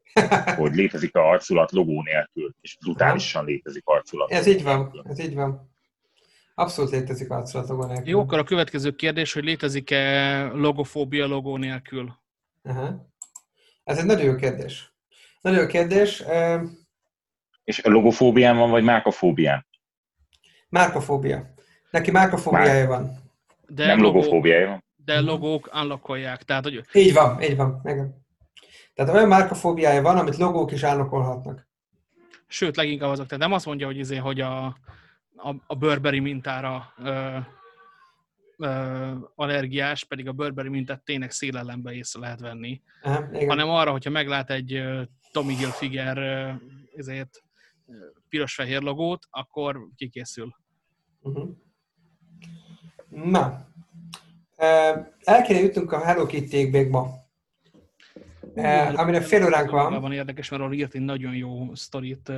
Speaker 5: hogy létezik a arculat logó nélkül, és brutálisan létezik arculat.
Speaker 1: Ez így van, ez így van. Abszolút létezik arculat logó nélkül.
Speaker 2: Jó, akkor a következő kérdés, hogy létezik-e logofóbia logó nélkül?
Speaker 1: Aha. Ez egy nagyon jó kérdés. Nagyon jó kérdés.
Speaker 5: És a logofóbián van, vagy márkafóbián?
Speaker 1: Márkafóbia. Neki márkafóbiája Már... van.
Speaker 5: De nem logó, logófóbiája van.
Speaker 2: De logók unlockolják. Tehát, hogy...
Speaker 1: Így van, így van. Igen. Tehát olyan márkafóbiája van, amit logók is állokolhatnak.
Speaker 2: Sőt, leginkább azok. Tehát nem azt mondja, hogy, izé, hogy a, a, a Burberry mintára ö, ö, allergiás, pedig a Burberry mintát tényleg szélelembe észre lehet venni. Aha, hanem arra, hogyha meglát egy Tommy Hilfiger ezért piros-fehér logót, akkor kikészül. Uh-huh.
Speaker 1: Na, el kéne jutnunk a Hello kitty ma. Uh, amire fél óránk van.
Speaker 2: Van érdekes, mert arról írt egy nagyon jó sztorit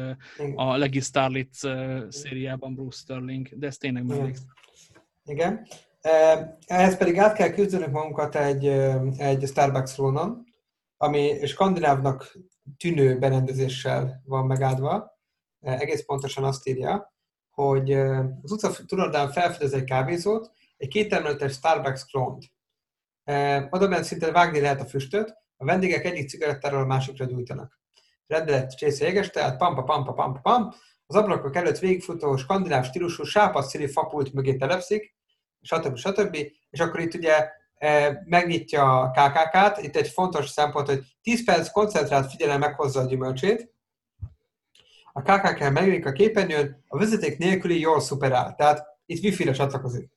Speaker 2: a Leggy Starlitz szériában Bruce Sterling, de ez tényleg
Speaker 1: mellék. Igen. Ehhez pedig át kell küzdenünk magunkat egy, egy Starbucks rónon, ami skandinávnak tűnő berendezéssel van megáldva. Egész pontosan azt írja, hogy az utca tulajdonán felfedez egy kávézót, egy kétemeletes Starbucks klónt. Oda bent szinte vágni lehet a füstöt, a vendégek egyik cigarettáról a másikra gyújtanak. Rendelet csésze jeges, tehát pampa, pampa, pampa, pam, az ablakok előtt végigfutó skandináv stílusú sápadszíri fapult mögé telepszik, stb. stb. És akkor itt ugye megnyitja a KKK-t. Itt egy fontos szempont, hogy 10 perc koncentrált figyelem meghozza a gyümölcsét. A KKK megjelenik a képernyőn, a vezeték nélküli jól szuperál. Tehát itt wifi-re csatlakozik.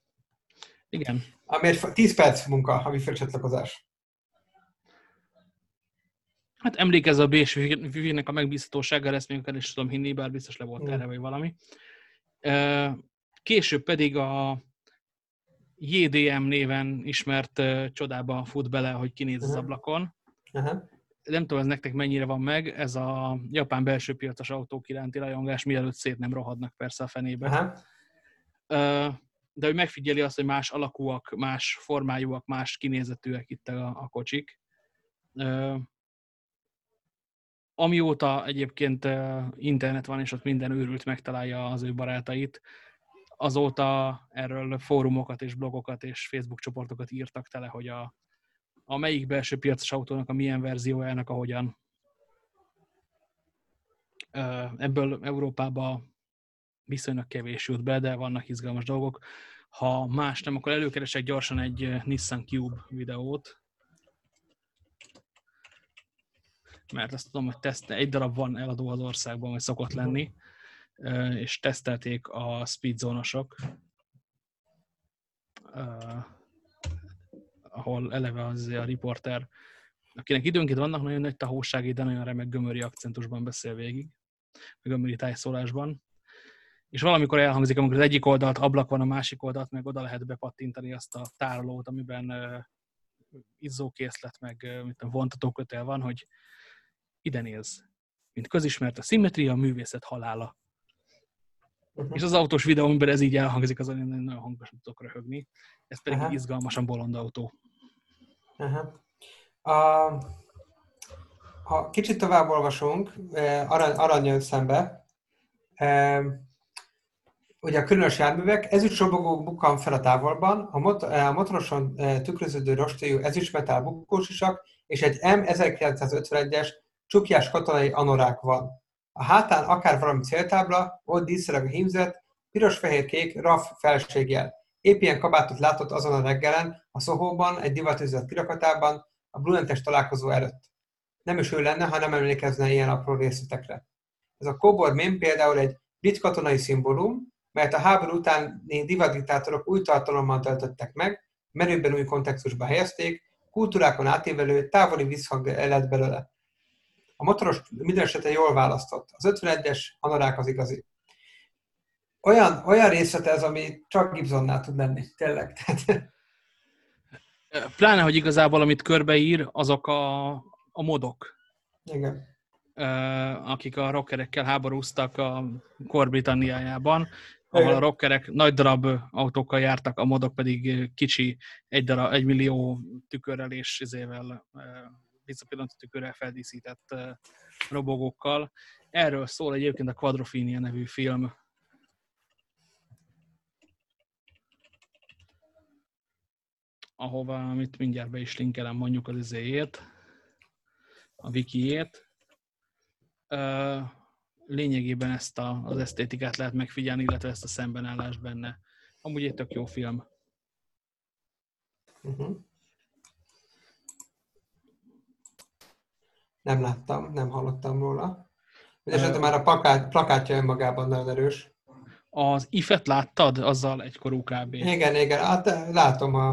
Speaker 2: Igen.
Speaker 1: Amiért 10 perc munka a wifi csatlakozás.
Speaker 2: Hát emlékezz a BS Vivi-nek a megbízhatóságára, ezt még el is tudom hinni, bár biztos le volt erre, vagy valami. Később pedig a JDM néven ismert csodába fut bele, hogy kinéz az ablakon. Uh-huh. Nem tudom, ez nektek mennyire van meg, ez a japán belső piacos autók iránti rajongás, mielőtt szét nem rohadnak persze a fenébe. Uh-huh. De hogy megfigyeli azt, hogy más alakúak, más formájúak, más kinézetűek itt a, a kocsik amióta egyébként internet van, és ott minden őrült megtalálja az ő barátait, azóta erről fórumokat és blogokat és Facebook csoportokat írtak tele, hogy a, a melyik belső piacos autónak a milyen verziójának a hogyan. Ebből Európába viszonylag kevés jut be, de vannak izgalmas dolgok. Ha más nem, akkor előkeresek gyorsan egy Nissan Cube videót, mert azt tudom, hogy teszt, egy darab van eladó az országban, vagy szokott lenni, és tesztelték a speedzónosok, ahol eleve az a riporter, akinek időnként vannak nagyon nagy tahósági, de nagyon remek gömöri akcentusban beszél végig, gömöri tájszólásban, és valamikor elhangzik, amikor az egyik oldalt ablak van, a másik oldalt meg oda lehet bepattintani azt a tárolót, amiben izzókészlet, meg mint a vontatókötel van, hogy ide néz. Mint közismert a szimmetria, a művészet halála. Uh-huh. És az autós videó, amiben ez így elhangzik, azon én nagyon hangosan tudok röhögni. Ez pedig uh-huh. izgalmasan bolond autó.
Speaker 1: Uh-huh. A, ha kicsit tovább olvasunk, arany, arany szembe, ugye a különös járművek, ezüst robogók bukkan fel a távolban, a, mot- a motoroson tükröződő rostélyú ezüstmetál bukósisak és egy M1951-es csukjás katonai anorák van. A hátán akár valami céltábla, ott díszereg a hímzet, piros-fehér-kék RAF felségjel. Épp ilyen kabátot látott azon a reggelen, a Szohóban, egy divatüzlet kirakatában, a Bluentes találkozó előtt. Nem is ő lenne, ha nem emlékezne ilyen apró részletekre. Ez a kóbor mém például egy brit katonai szimbólum, mert a háború utáni divadiktátorok új tartalommal töltöttek meg, merőben új kontextusba helyezték, kultúrákon átívelő, távoli visszhang lett belőle. A motoros minden esetre jól választott. Az 51-es anorák az igazi. Olyan, olyan részlet ez, ami csak Gibsonnál tud lenni, tényleg.
Speaker 2: Pláne, hogy igazából amit körbeír, azok a, a modok.
Speaker 1: Igen.
Speaker 2: Akik a rockerekkel háborúztak a Kor-Britanniájában, ahol a rockerek nagy darab autókkal jártak, a modok pedig kicsi, egy, darab, egy millió tükörrel és izével visszapillantó tükörrel feldíszített robogókkal. Erről szól egyébként a Quadrophenia nevű film. ahova, amit mindjárt be is linkelem, mondjuk az izéjét, a wikiét. Lényegében ezt a, az esztétikát lehet megfigyelni, illetve ezt a szembenállást benne. Amúgy egy tök jó film. Uh-huh.
Speaker 1: Nem láttam, nem hallottam róla. Mindenesetre már a plakát, plakátja önmagában nagyon erős.
Speaker 2: Az ifet láttad? Azzal egykorú kb.
Speaker 1: Igen, igen, hát látom a,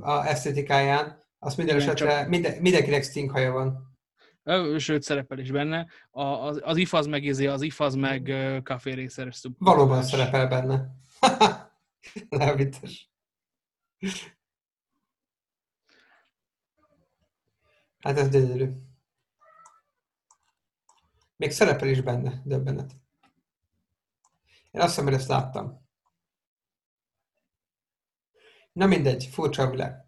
Speaker 1: a esztetikáján. Azt minden igen, esetre csak... minden, mindenkinek Sting haja van.
Speaker 2: Sőt, szerepel is benne. A, az, az if az meg, az if az meg kafé részeres
Speaker 1: Valóban szerepel benne. Nem vicces. Hát ez gyönyörű. Még szerepel is benne, döbbenet. Én azt hiszem, hogy ezt láttam. Na mindegy, furcsa a világ.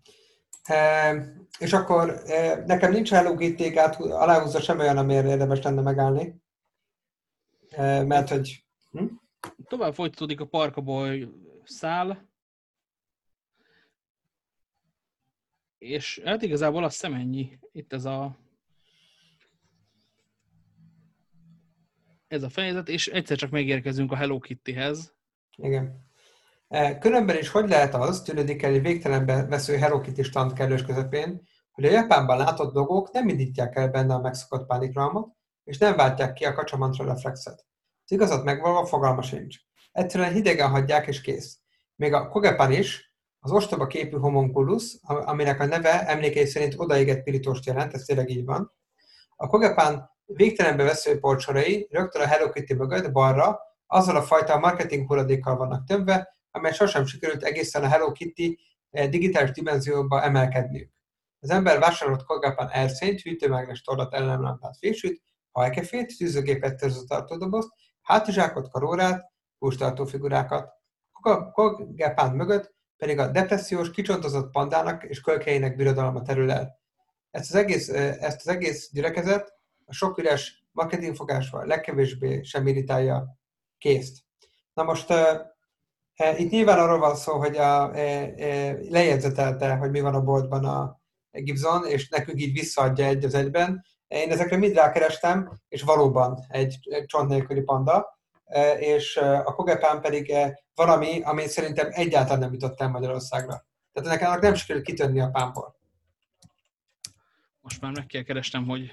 Speaker 1: E, és akkor e, nekem nincs Hello át aláhúzza sem olyan, amire érdemes lenne megállni. E, mert hogy... Hm?
Speaker 2: Tovább folytatódik a Parkaboy szál. És hát igazából azt hiszem ennyi. Itt ez a ez a fejezet, és egyszer csak megérkezünk a Hello Kittyhez.
Speaker 1: Igen. E, különben is hogy lehet az, tűnődik el egy végtelenbe vesző Hello Kitty stand kellős közepén, hogy a Japánban látott dolgok nem indítják el benne a megszokott pánikralmat, és nem váltják ki a kacsamantra reflexet. Az igazat megvalva fogalma sincs. Egyszerűen hidegen hagyják, és kész. Még a Kogepan is, az ostoba képű homunculus, aminek a neve emlékei szerint odaégett pirítóst jelent, ez tényleg így van. A Kogepan végtelenbe vesző polcsorai rögtön a Hello Kitty mögött balra azzal a fajta marketing hulladékkal vannak tömve, amely sosem sikerült egészen a Hello Kitty eh, digitális dimenzióba emelkedniük. Az ember vásárolt Kogepan erszényt, hűtőmágnes torlat, ellenlámpát, fésűt, hajkefét, tűzőgépet, törzőtartódobozt, hátizsákot, karórát, hústartó figurákat. Kogepán mögött pedig a depressziós, kicsontozott pandának és kölkeinek birodalma terül el. Ezt az egész, ezt az egész gyülekezet a sok üres marketingfogásval legkevésbé sem irritálja készt. Na most uh, itt nyilván arról van szó, hogy a, uh, uh, lejegyzetelte, hogy mi van a boltban a Gibson, és nekünk így visszaadja egy az egyben. Én ezekre mind rákerestem, és valóban egy csont nélküli panda, és a Kogepán pedig valami, ami szerintem egyáltalán nem jutott el Magyarországra. Tehát nekem nem sikerült kitönni a pámból.
Speaker 2: Most már meg kell keresnem, hogy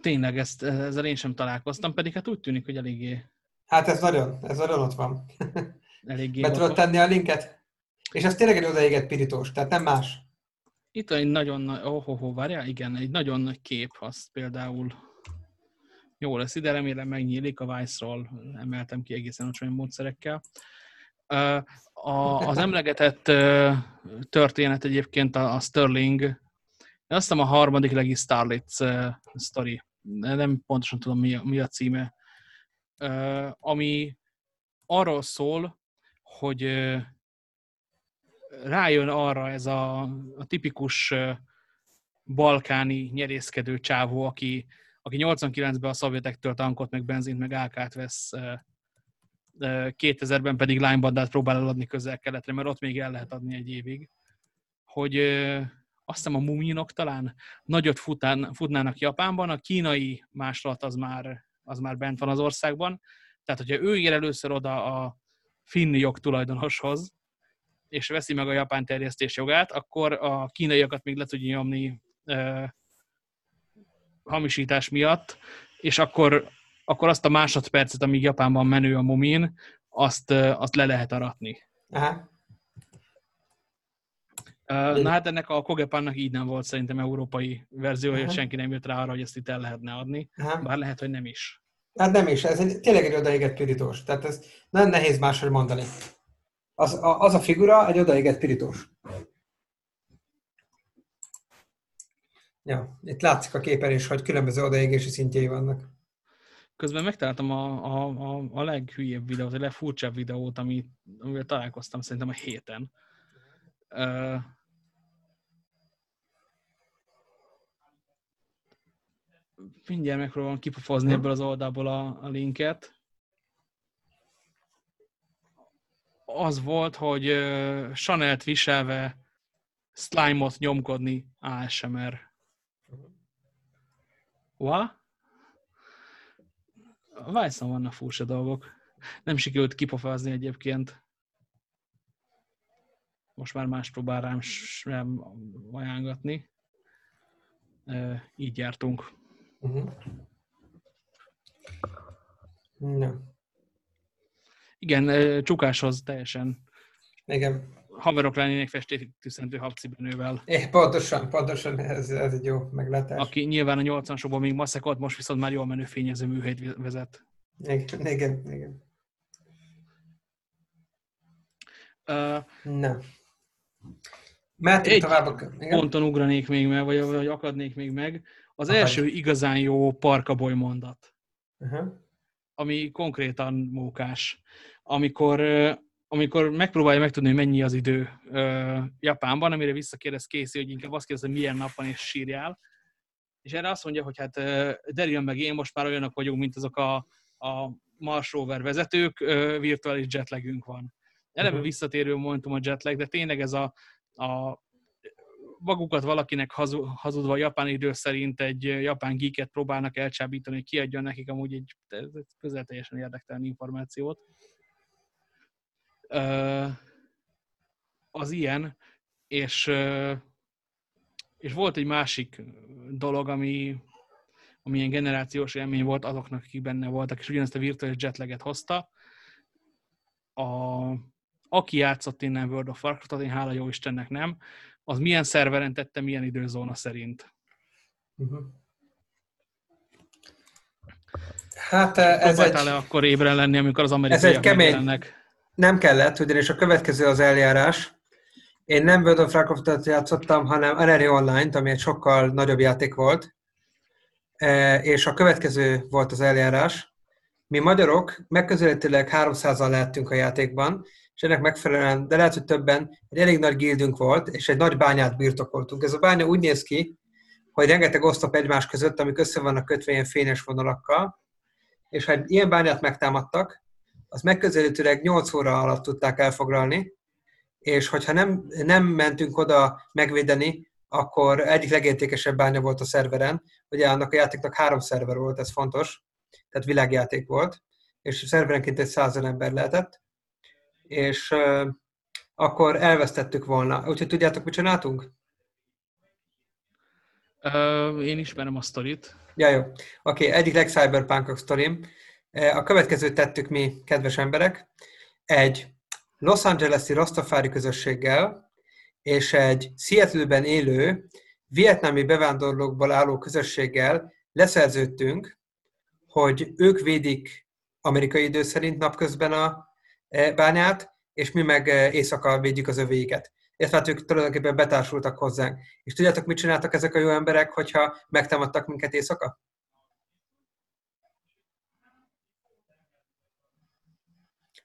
Speaker 2: tényleg ezt, ezzel én sem találkoztam, pedig hát úgy tűnik, hogy eléggé...
Speaker 1: Hát ez nagyon, ez nagyon ott van. Eléggé Be tudod tenni a linket? És ez tényleg egy odaégett pirítós, tehát nem más.
Speaker 2: Itt egy nagyon nagy, oh, oh, oh, várjál, igen, egy nagyon nagy kép, az például jó lesz ide, remélem megnyílik, a Vice-ról. Emeltem ki egészen olyan módszerekkel. A, az emlegetett történet egyébként a, a Sterling, azt hiszem a harmadik legi Starlets story, nem pontosan tudom mi a, mi a címe, ami arról szól, hogy rájön arra ez a, a tipikus balkáni nyerészkedő csávó, aki, aki 89-ben a szovjetektől tankot, meg benzint, meg ákát vesz, 2000-ben pedig lánybandát próbál eladni közel-keletre, mert ott még el lehet adni egy évig, hogy azt hiszem a muminok talán nagyot fután, futnának Japánban, a kínai másolat az már, az már bent van az országban, tehát hogyha ő ér először oda a finn jogtulajdonoshoz, és veszi meg a japán terjesztés jogát, akkor a kínaiakat még le tudja nyomni hamisítás miatt, és akkor, akkor azt a másodpercet, amíg Japánban menő a mumin, azt, azt le lehet aratni. Aha. Na hát ennek a Kogepannak így nem volt szerintem európai verziója, hogy senki nem jött rá arra, hogy ezt itt el lehetne adni, Aha. bár lehet, hogy nem is.
Speaker 1: Hát nem is, ez egy, tényleg egy odaégett pirítós, tehát ez nem nehéz máshogy mondani. Az a, az a figura egy odaégett pirítós. Ja, itt látszik a képen is, hogy különböző odaégési szintjei vannak.
Speaker 2: Közben megtaláltam a, a, a, a leghülyébb videót, a legfurcsább videót, amit, amivel találkoztam szerintem a héten. Uh, mindjárt megpróbálom kipofozni ebből az oldalból a, a linket. Az volt, hogy uh, Chanel-t viselve slime-ot nyomkodni ASMR. Wa? A vice vannak furcsa dolgok. Nem sikerült kipofázni egyébként. Most már más próbál rám sem ajánlatni. E, így jártunk. Uh-huh. No. Igen, csukáshoz teljesen.
Speaker 1: Igen.
Speaker 2: Haverok lennének festék tüszentő habcibenővel.
Speaker 1: É, pontosan, pontosan, ez, ez egy jó meglátás.
Speaker 2: Aki nyilván a 80-asokban még maszekot, most viszont már jól menő fényező műhelyt vezet.
Speaker 1: Igen, igen, igen. Uh, Na.
Speaker 2: Mehetünk tovább. Igen? ponton ugranék még meg, vagy, vagy akadnék még meg. Az Akad. első igazán jó parkaboly mondat. Uh-huh. Ami konkrétan mókás. Amikor amikor megpróbálja megtudni, hogy mennyi az idő uh, Japánban, amire visszakérdez Casey, hogy inkább azt kérdez, hogy milyen nap van, és sírjál. És erre azt mondja, hogy hát Daryl meg én most már olyanok vagyunk, mint azok a, a Mars Rover vezetők, uh, virtuális jetlagünk van. eleve uh-huh. visszatérő momentum a jetlag, de tényleg ez a, a magukat valakinek hazudva japán idő szerint egy japán geeket próbálnak elcsábítani, hogy kiadjon nekik amúgy egy közel teljesen érdektelen információt. Az ilyen, és, és volt egy másik dolog, ami, ami ilyen generációs élmény volt azoknak, akik benne voltak, és ugyanezt a virtuális jetlaget hozta. A, aki játszott innen World of Warcraft, én hála jó Istennek nem, az milyen szerveren tette, milyen időzóna szerint. Uh-huh.
Speaker 1: Hát ez egy...
Speaker 2: le akkor ébren lenni, amikor az amerikai
Speaker 1: Ez egy kemény... Nem kellett, ugyanis a következő az eljárás. Én nem World of Warcraft-ot játszottam, hanem NRI Online-t, ami egy sokkal nagyobb játék volt. E, és a következő volt az eljárás. Mi magyarok megközelítőleg 300-al lehettünk a játékban, és ennek megfelelően, de lehet, hogy többen, egy elég nagy gildünk volt, és egy nagy bányát birtokoltunk. Ez a bánya úgy néz ki, hogy rengeteg osztop egymás között, amik össze vannak kötve ilyen fényes vonalakkal, és ha egy ilyen bányát megtámadtak, az megközelítőleg 8 óra alatt tudták elfoglalni, és hogyha nem, nem mentünk oda megvédeni, akkor egyik legértékesebb bánya volt a szerveren. Ugye annak a játéknak három szerver volt, ez fontos, tehát világjáték volt, és szerverenként egy százen ember lehetett, és uh, akkor elvesztettük volna. Úgyhogy tudjátok, mit csináltunk?
Speaker 2: Uh, én ismerem a sztorit.
Speaker 1: Ja, jó. Oké, okay, egyik legcyberpunk sztorim. A következőt tettük mi, kedves emberek. Egy Los Angeles-i Rastafari közösséggel és egy Seattle-ben élő vietnámi bevándorlókból álló közösséggel leszerződtünk, hogy ők védik amerikai idő szerint napközben a E, bányát, és mi meg e, éjszaka védjük az övéiket. Illetve hát ők tulajdonképpen betársultak hozzánk. És tudjátok, mit csináltak ezek a jó emberek, hogyha megtámadtak minket éjszaka?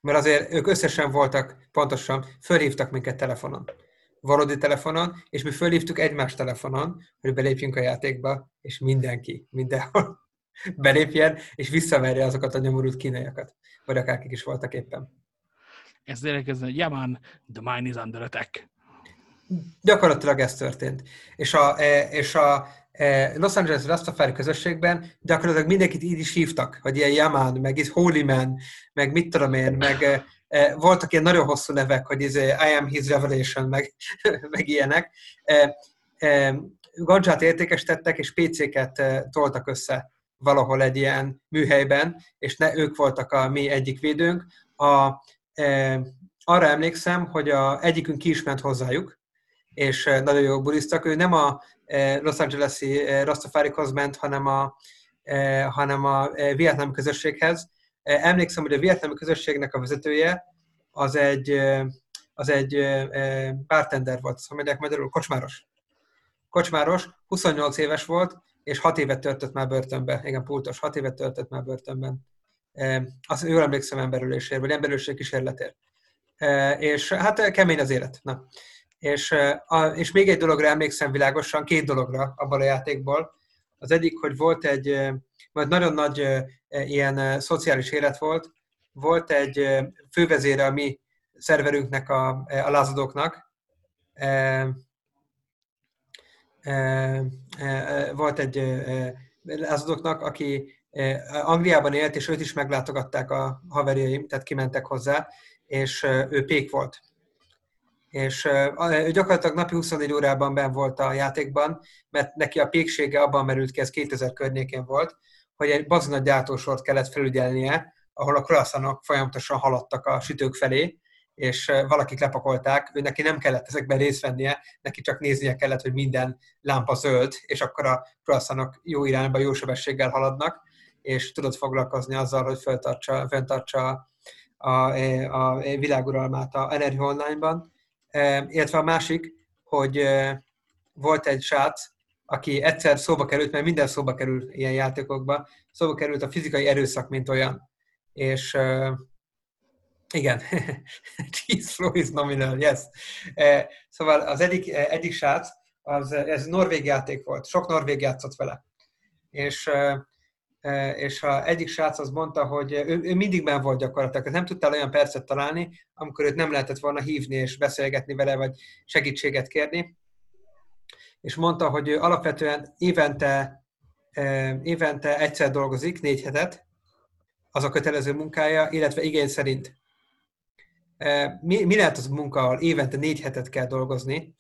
Speaker 1: Mert azért ők összesen voltak, pontosan, fölhívtak minket telefonon. Valódi telefonon, és mi fölhívtuk egymás telefonon, hogy belépjünk a játékba, és mindenki, mindenhol belépjen, és visszaverje azokat a nyomorult kínaiakat, vagy akárkik is voltak éppen
Speaker 2: ez elkezdeni, hogy Yaman, the mine is under attack.
Speaker 1: Gyakorlatilag ez történt. És a, e, és a Los Angeles Rastafari közösségben gyakorlatilag mindenkit így is hívtak, hogy ilyen Yaman, meg is Holy Man, meg mit tudom én, meg e, voltak ilyen nagyon hosszú nevek, hogy ez I am his revelation, meg, meg ilyenek. Gadget értékesítettek, és PC-ket toltak össze valahol egy ilyen műhelyben, és ne, ők voltak a mi egyik védőnk. A arra emlékszem, hogy a, egyikünk ki is ment hozzájuk, és nagyon jó bulisztak. Ő nem a Los Angeles-i Rastafárikhoz ment, hanem a, hanem a vietnám közösséghez. Emlékszem, hogy a vietnámi közösségnek a vezetője az egy, az egy bartender volt, szóval mondják magyarul, kocsmáros. Kocsmáros, 28 éves volt, és 6 évet töltött már börtönbe. Igen, pultos, 6 évet töltött már börtönben azt jól emlékszem emberülésért, vagy emberülésért kísérletért. És hát kemény az élet. Na. És, és még egy dologra emlékszem világosan, két dologra abban a játékból. Az egyik, hogy volt egy, vagy nagyon nagy ilyen szociális élet volt, volt egy fővezére a mi szerverünknek, a, a lázadóknak, volt egy lázadóknak, aki Angliában élt, és őt is meglátogatták a haverjaim, tehát kimentek hozzá, és ő pék volt. És gyakorlatilag napi 24 órában ben volt a játékban, mert neki a péksége abban merült ki, ez 2000 környékén volt, hogy egy nagy gyártósort kellett felügyelnie, ahol a croissantok folyamatosan haladtak a sütők felé, és valakik lepakolták, ő neki nem kellett ezekben részt vennie, neki csak néznie kellett, hogy minden lámpa zöld, és akkor a croissantok jó irányba, jó sebességgel haladnak, és tudod foglalkozni azzal, hogy fenntartsa, fenntartsa a, a, a világuralmát a Energy Online-ban. Illetve a másik, hogy volt egy srác, aki egyszer szóba került, mert minden szóba kerül ilyen játékokba, szóba került a fizikai erőszak, mint olyan. És igen, cheese flow is nominal, yes. Szóval az egyik, egyik srác, az, ez norvég játék volt, sok norvég játszott vele. És uh, és a egyik srác az mondta, hogy ő, ő mindig ben volt gyakorlatilag, nem tudtál olyan percet találni, amikor őt nem lehetett volna hívni és beszélgetni vele, vagy segítséget kérni. És mondta, hogy ő alapvetően évente, évente egyszer dolgozik, négy hetet, az a kötelező munkája, illetve igény szerint. Mi, mi lehet az munka, ahol évente négy hetet kell dolgozni?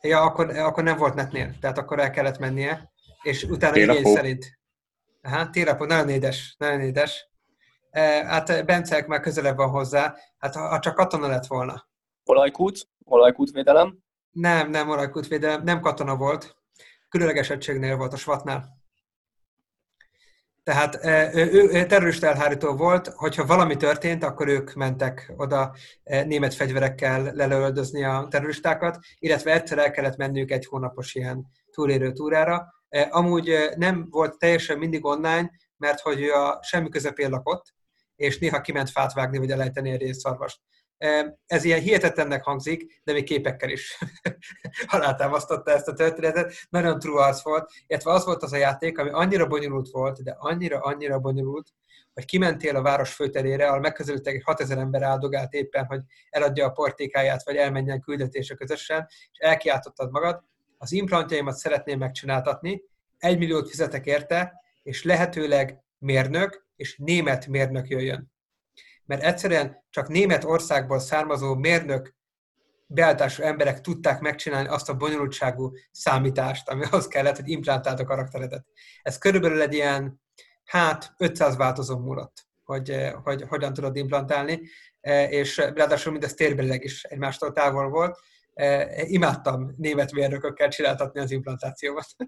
Speaker 1: Ja, akkor, akkor nem volt netnél, tehát akkor el kellett mennie, és utána Télapó. igény szerint. Aha, télapó, nagyon édes, nagyon édes. Hát Bencek már közelebb van hozzá, hát ha csak katona lett volna.
Speaker 8: Olajkút? Olajkútvédelem?
Speaker 1: Nem, nem olajkútvédelem, nem katona volt. Különleges egységnél volt a SWAT-nál. Tehát ő, ő terrorista elhárító volt, hogyha valami történt, akkor ők mentek oda német fegyverekkel lelöldözni a terroristákat, illetve egyszer el kellett menniük egy hónapos ilyen túlérő túrára. Amúgy nem volt teljesen mindig online, mert hogy ő a semmi közepén lakott, és néha kiment fát vágni, vagy elejteni egy részszarvast. Ez ilyen hihetetlennek hangzik, de még képekkel is alátámasztotta ezt a történetet. Nagyon true az volt, illetve az volt az a játék, ami annyira bonyolult volt, de annyira, annyira bonyolult, hogy kimentél a város főterére, ahol megközelítettek egy 6000 ember áldogált éppen, hogy eladja a portékáját, vagy elmenjen küldetése közösen, és elkiáltottad magad, az implantjaimat szeretném megcsináltatni, egy milliót fizetek érte, és lehetőleg mérnök, és német mérnök jöjjön mert egyszerűen csak Németországból származó mérnök beállítású emberek tudták megcsinálni azt a bonyolultságú számítást, ami ahhoz kellett, hogy implantált a karakteredet. Ez körülbelül egy ilyen, hát 500 változó múlott, hogy, eh, hogy hogyan tudod implantálni, eh, és ráadásul mindez térbelileg is egymástól távol volt. Eh, imádtam német mérnökökkel csináltatni az implantációmat.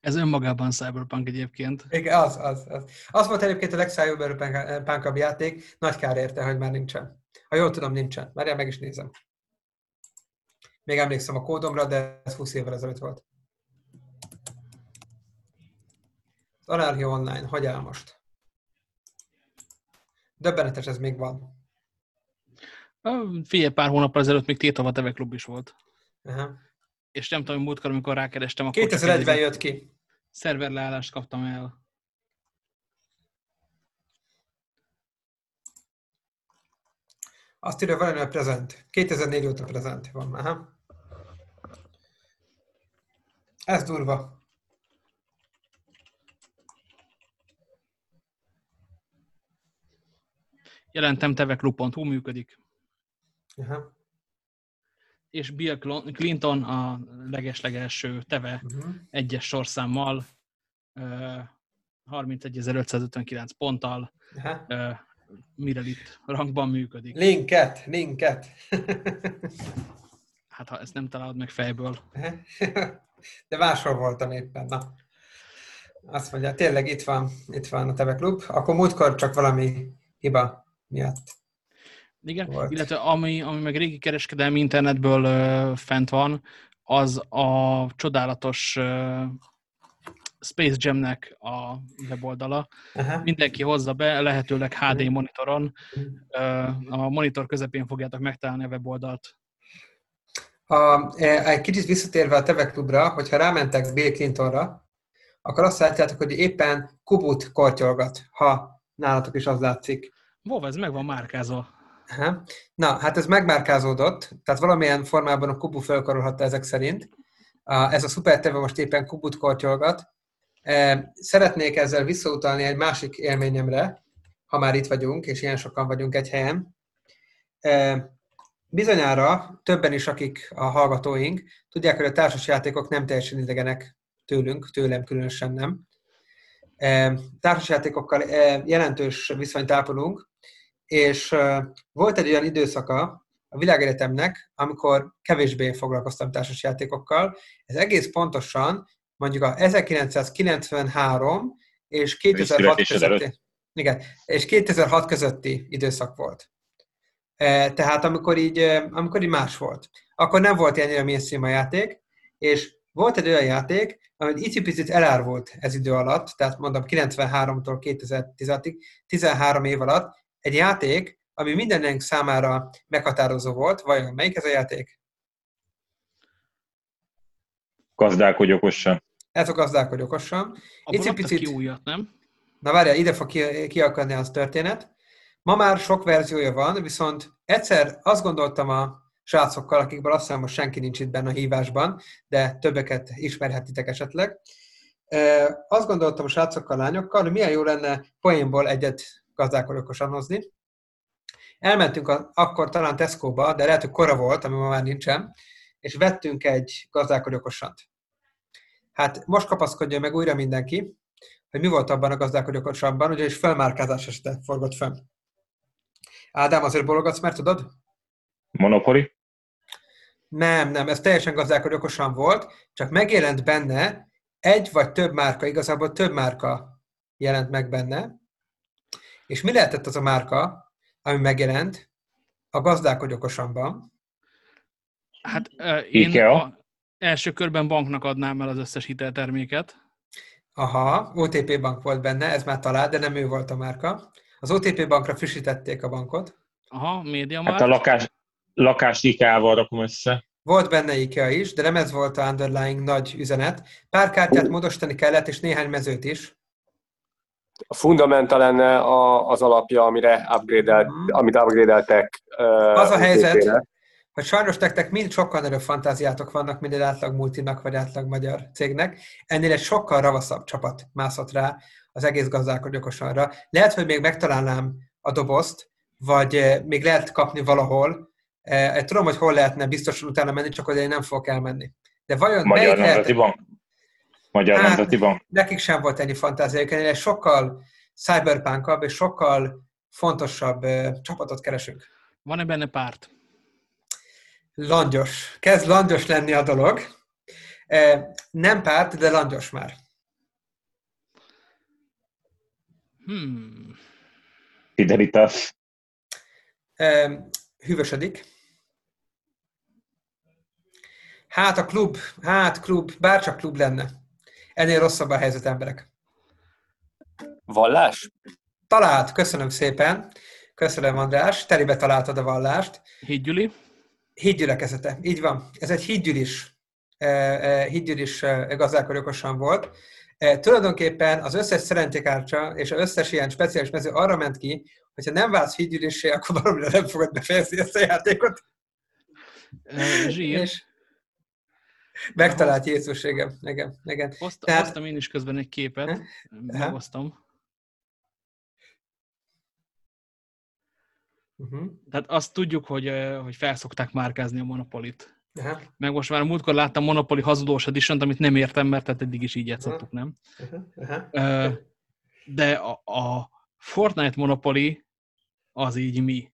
Speaker 2: Ez önmagában Cyberpunk egyébként.
Speaker 1: Igen, az, az, az. Az volt egyébként a legcyberpunkabb játék, nagy kár érte, hogy már nincsen. Ha jól tudom, nincsen. Már meg is nézem. Még emlékszem a kódomra, de ez 20 évvel ezelőtt volt. Az Anarchia Online, hogy áll most? Döbbenetes ez még van.
Speaker 2: Figyelj, pár hónappal ezelőtt még Tétava Teve Klub is volt. Aha és nem tudom, múltkor, amikor rákerestem,
Speaker 1: akkor 2001-ben jött ki.
Speaker 2: Szerverleállást kaptam el.
Speaker 1: Azt írja valami a prezent. 2004 óta prezent van. Aha. Ez durva.
Speaker 2: Jelentem teveklu.hu működik. Aha és Bill Clinton a legeslegelső teve uh-huh. egyes sorszámmal, uh, 31.559 ponttal, uh, mire itt rangban működik.
Speaker 1: Linket, linket.
Speaker 2: hát ha ezt nem találod meg fejből.
Speaker 1: De máshol voltam éppen, na. Azt mondja, tényleg itt van, itt van a Teve Klub. Akkor múltkor csak valami hiba miatt
Speaker 2: igen, volt. illetve ami, ami meg régi kereskedelmi internetből uh, fent van, az a csodálatos uh, Space Jam-nek a weboldala. Aha. Mindenki hozza be, lehetőleg HD monitoron. Uh, a monitor közepén fogjátok megtalálni a weboldalt.
Speaker 1: Ha e, egy kicsit visszatérve a Teve Klubra, hogyha rámentek Bill Clintonra, akkor azt látjátok, hogy éppen kubut kortyolgat, ha nálatok is az látszik.
Speaker 2: Vov, ez meg van márkázva.
Speaker 1: Na, hát ez megmárkázódott, tehát valamilyen formában a Kubu felkarolhatta ezek szerint. Ez a szuper TV most éppen Kubut kortyolgat. E, szeretnék ezzel visszautalni egy másik élményemre, ha már itt vagyunk, és ilyen sokan vagyunk egy helyen. E, bizonyára többen is, akik a hallgatóink, tudják, hogy a társasjátékok nem teljesen idegenek tőlünk, tőlem különösen nem. E, társasjátékokkal jelentős viszonyt ápolunk, és volt egy olyan időszaka a világegyetemnek, amikor kevésbé foglalkoztam társasjátékokkal. Ez egész pontosan mondjuk a 1993 és 2006 közötti, igen, és 2006 közötti időszak volt. Tehát amikor így, amikor így más volt. Akkor nem volt ennyire mainstream a játék, és volt egy olyan játék, ami icipicit elárvult ez idő alatt, tehát mondom 93-tól 2010-ig, 13 év alatt, egy játék, ami mindennek számára meghatározó volt, vajon melyik ez a játék?
Speaker 5: Gazdálkodj okosan.
Speaker 1: Ez a gazdálkodj okosan.
Speaker 2: Abban picit... ki újat, nem?
Speaker 1: Na várjál, ide fog kiakadni az történet. Ma már sok verziója van, viszont egyszer azt gondoltam a srácokkal, akikből azt hiszem, most senki nincs itt benne a hívásban, de többeket ismerhetitek esetleg. Azt gondoltam a srácokkal, lányokkal, hogy milyen jó lenne poénból egyet gazdálkodókosan hozni. Elmentünk a, akkor talán Tesco-ba, de lehet, hogy kora volt, ami ma már nincsen, és vettünk egy gazdálkodókosant. Hát most kapaszkodja meg újra mindenki, hogy mi volt abban a gazdálkodókosabban, ugyanis felmárkázás este forgott fenn. Ádám, azért bologatsz, mert tudod?
Speaker 5: Monopoly?
Speaker 1: Nem, nem, ez teljesen gazdálkodó okosan volt, csak megjelent benne egy vagy több márka, igazából több márka jelent meg benne, és mi lehetett az a márka, ami megjelent a gazdálkodj okosanban?
Speaker 2: Hát uh, én Ikea. első körben banknak adnám el az összes hitelterméket.
Speaker 1: Aha, OTP bank volt benne, ez már talált, de nem ő volt a márka. Az OTP bankra frissítették a bankot.
Speaker 2: Aha, média
Speaker 5: Hát a lakás, lakást IKEA-val rakom össze.
Speaker 1: Volt benne IKEA is, de nem ez volt a underlying nagy üzenet. Pár kártyát módosítani kellett, és néhány mezőt is.
Speaker 8: A fundamental lenne a, az alapja, amire upgrade hmm. amit upgrade-eltek.
Speaker 1: Uh, az a helyzet, hogy sajnos nektek mind sokkal nagyobb fantáziátok vannak, mint egy átlag multinak vagy átlag magyar cégnek. Ennél egy sokkal ravaszabb csapat mászott rá az egész gazdálkodj okosanra. Lehet, hogy még megtalálnám a dobozt, vagy még lehet kapni valahol. Tudom, hogy hol lehetne biztosan utána menni, csak hogy én nem fogok elmenni. De vajon
Speaker 5: Magyar Nemzeti Bank? Magyar hát, Nemzeti Bank?
Speaker 1: Nekik sem volt ennyi fantáziájuk, ennél sokkal cyberpunkabb és sokkal fontosabb eh, csapatot keresünk.
Speaker 2: Van-e benne párt?
Speaker 1: Langyos. Kezd langyos lenni a dolog. Nem párt, de langyos már.
Speaker 2: Hmm.
Speaker 5: Fidelitas.
Speaker 1: Hűvösödik. Hát a klub, hát klub, bárcsak klub lenne. Ennél rosszabb a helyzet emberek.
Speaker 8: Vallás?
Speaker 1: Talált, köszönöm szépen. Köszönöm, András. Telibe találtad a vallást.
Speaker 2: Hídgyüli?
Speaker 1: Hídgyülekezete, így van. Ez egy hídgyűlis, hídgyűlis gazdálkodókosan volt. E, tulajdonképpen az összes szerentékárcsa és az összes ilyen speciális mező arra ment ki, hogyha nem válsz hídgyűlésé, akkor valamire nem fogod befejezni ezt a játékot.
Speaker 2: Zsír. És
Speaker 1: megtalált Jézus, igen. igen, igen.
Speaker 2: Oszt, Tehát... Hoztam én is közben egy képet, meghoztam. Uh-huh. Tehát azt tudjuk, hogy, hogy felszokták márkázni a monopolit. Aha. Meg most már múltkor láttam Monopoly hazudós edition amit nem értem, mert tehát eddig is így játszottuk, nem? Aha. Aha. De a, a Fortnite Monopoly az így mi.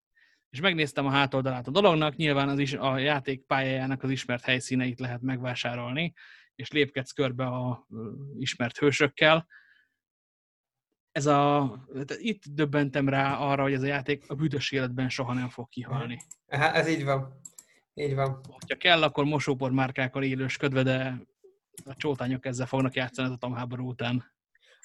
Speaker 2: És megnéztem a hátoldalát a dolognak, nyilván az is a játék pályájának az ismert helyszíneit lehet megvásárolni, és lépkedsz körbe a ismert hősökkel. Ez a, itt döbbentem rá arra, hogy ez a játék a büdös életben soha nem fog kihalni.
Speaker 1: Aha, ez így van. Így van.
Speaker 2: Ha kell, akkor mosópor márkákkal élősködve, de a csótányok ezzel fognak játszani az atomháború után.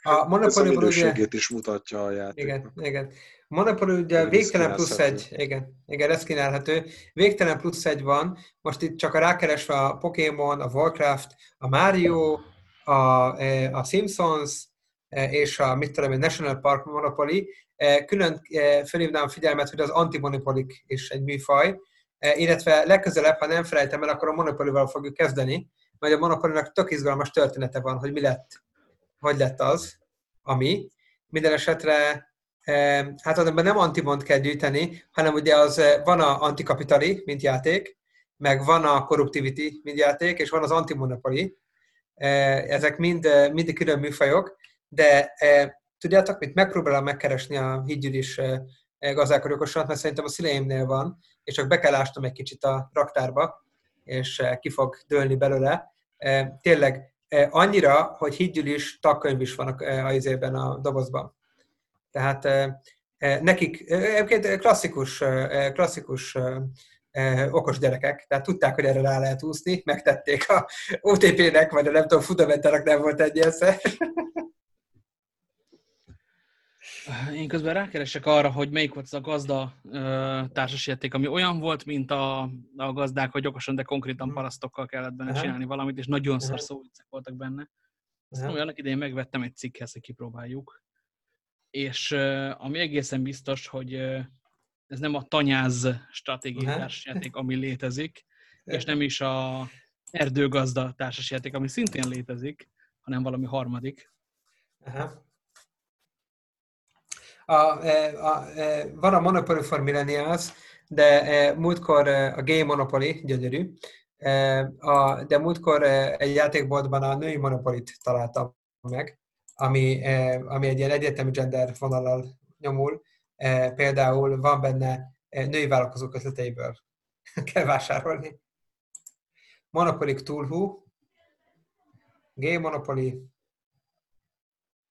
Speaker 4: A Monopoly ugye... is mutatja a játék.
Speaker 1: Igen, igen. A Monopoly ugye végtelen plusz egy, igen, igen, ez kínálható. Végtelen plusz egy van, most itt csak a rákeresve a Pokémon, a Warcraft, a Mario, a, e, a Simpsons, e, és a mit tudom, a National Park Monopoly, e, külön felhívnám figyelmet, hogy az antimonopolik is egy műfaj, illetve legközelebb, ha nem felejtem el, akkor a Monopoly-val fogjuk kezdeni, mert a monopoly tök izgalmas története van, hogy mi lett, hogy lett az, ami. Minden esetre, hát ebben nem antimont kell gyűjteni, hanem ugye az van a antikapitali, mint játék, meg van a corruptivity, mint játék, és van az antimonopoly. Ezek mind, mind külön műfajok, de tudjátok mit? Megpróbálom megkeresni a hídgyűlis gazdálkodókosat, mert szerintem a szüleimnél van, és csak be kell ásnom egy kicsit a raktárba, és ki fog dőlni belőle. Tényleg annyira, hogy hídgyűlis tagkönyv is van a, izében a dobozban. Tehát nekik egyébként klasszikus, klasszikus okos gyerekek, tehát tudták, hogy erre rá lehet úszni, megtették a OTP-nek, vagy a nem tudom, fundamentának nem volt egy
Speaker 2: Én közben rákeresek arra, hogy melyik volt az a gazda társasjáték, ami olyan volt, mint a, a gazdák, hogy okosan, de konkrétan mhm. parasztokkal kellett benne csinálni valamit, és nagyon szar szó voltak benne. Ezt annak idején megvettem egy cikkhez, hogy kipróbáljuk. És ami egészen biztos, hogy ez nem a tanyáz stratégiai társasjáték, ami létezik, és nem is a erdőgazda társasjáték, ami szintén létezik, hanem valami harmadik. Aha.
Speaker 1: A, a, a, van a Monopoly for Millennials, de múltkor a Game Monopoly, gyönyörű, a, de múltkor egy játékboltban a női Monopolit találtam meg, ami, ami egy ilyen egyetemi gender vonallal nyomul. Például van benne női vállalkozók ötleteiből kell vásárolni. Monopoly Cthulhu, Game Monopoly,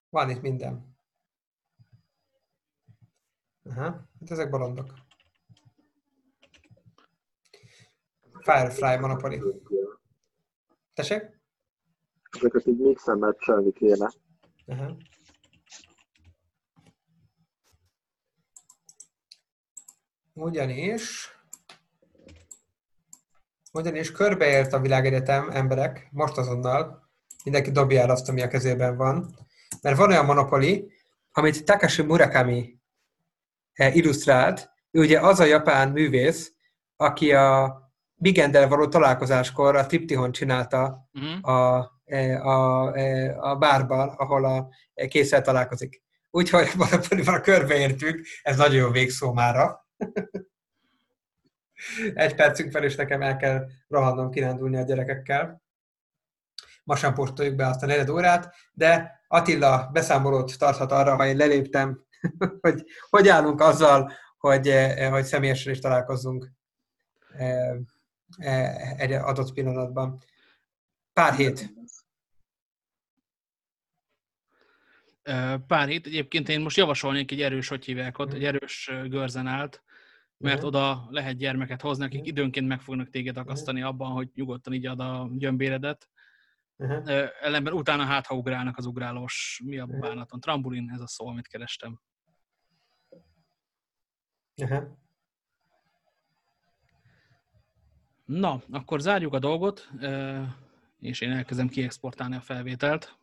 Speaker 1: van itt minden. Aha, hát ezek bolondok. Firefly Monopoly. Tessék?
Speaker 9: Ezeket így mixen meccselni kéne.
Speaker 1: Aha. Ugyanis ugyanis körbeért a világegyetem emberek, most azonnal, mindenki dobja el azt, ami a kezében van, mert van olyan monopoli, amit Takashi Murakami eh, illusztrált, ő ugye az a japán művész, aki a Bigender való találkozáskor a Triptihon csinálta uh-huh. a, eh, a, a, eh, a bárban, ahol a készsel találkozik. Úgyhogy valahogy körbeértünk, ez nagyon jó végszó mára. Egy percünk fel, és nekem el kell rohannom kirándulni a gyerekekkel. Ma sem postoljuk be azt a negyed órát, de Attila beszámolót tarthat arra, ha én leléptem, hogy hogy állunk azzal, hogy, hogy személyesen is találkozzunk egy adott pillanatban. Pár hét.
Speaker 2: Pár hét. Egyébként én most javasolnék egy erős, hogy hívják ott, egy erős görzenált, mert oda lehet gyermeket hozni, akik időnként meg fognak téged akasztani abban, hogy nyugodtan így ad a gyömbéredet. Uh-huh. Ellenben utána hát, ha ugrálnak az ugrálós, mi a bánaton? Trambulin, ez a szó, amit kerestem. Uh-huh. Na, akkor zárjuk a dolgot, és én elkezdem kiexportálni a felvételt.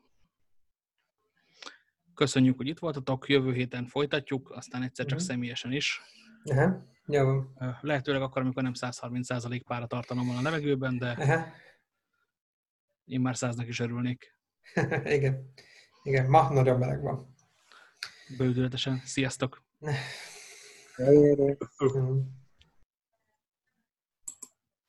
Speaker 2: Köszönjük, hogy itt voltatok, jövő héten folytatjuk, aztán egyszer csak uh-huh. személyesen is.
Speaker 1: Uh-huh. Jó.
Speaker 2: Lehetőleg akkor, amikor nem 130% pára tartanom van a levegőben, de uh-huh. én már száznak is örülnék.
Speaker 1: Igen. Igen, ma nagyon meleg van.
Speaker 2: Bődületesen. Sziasztok!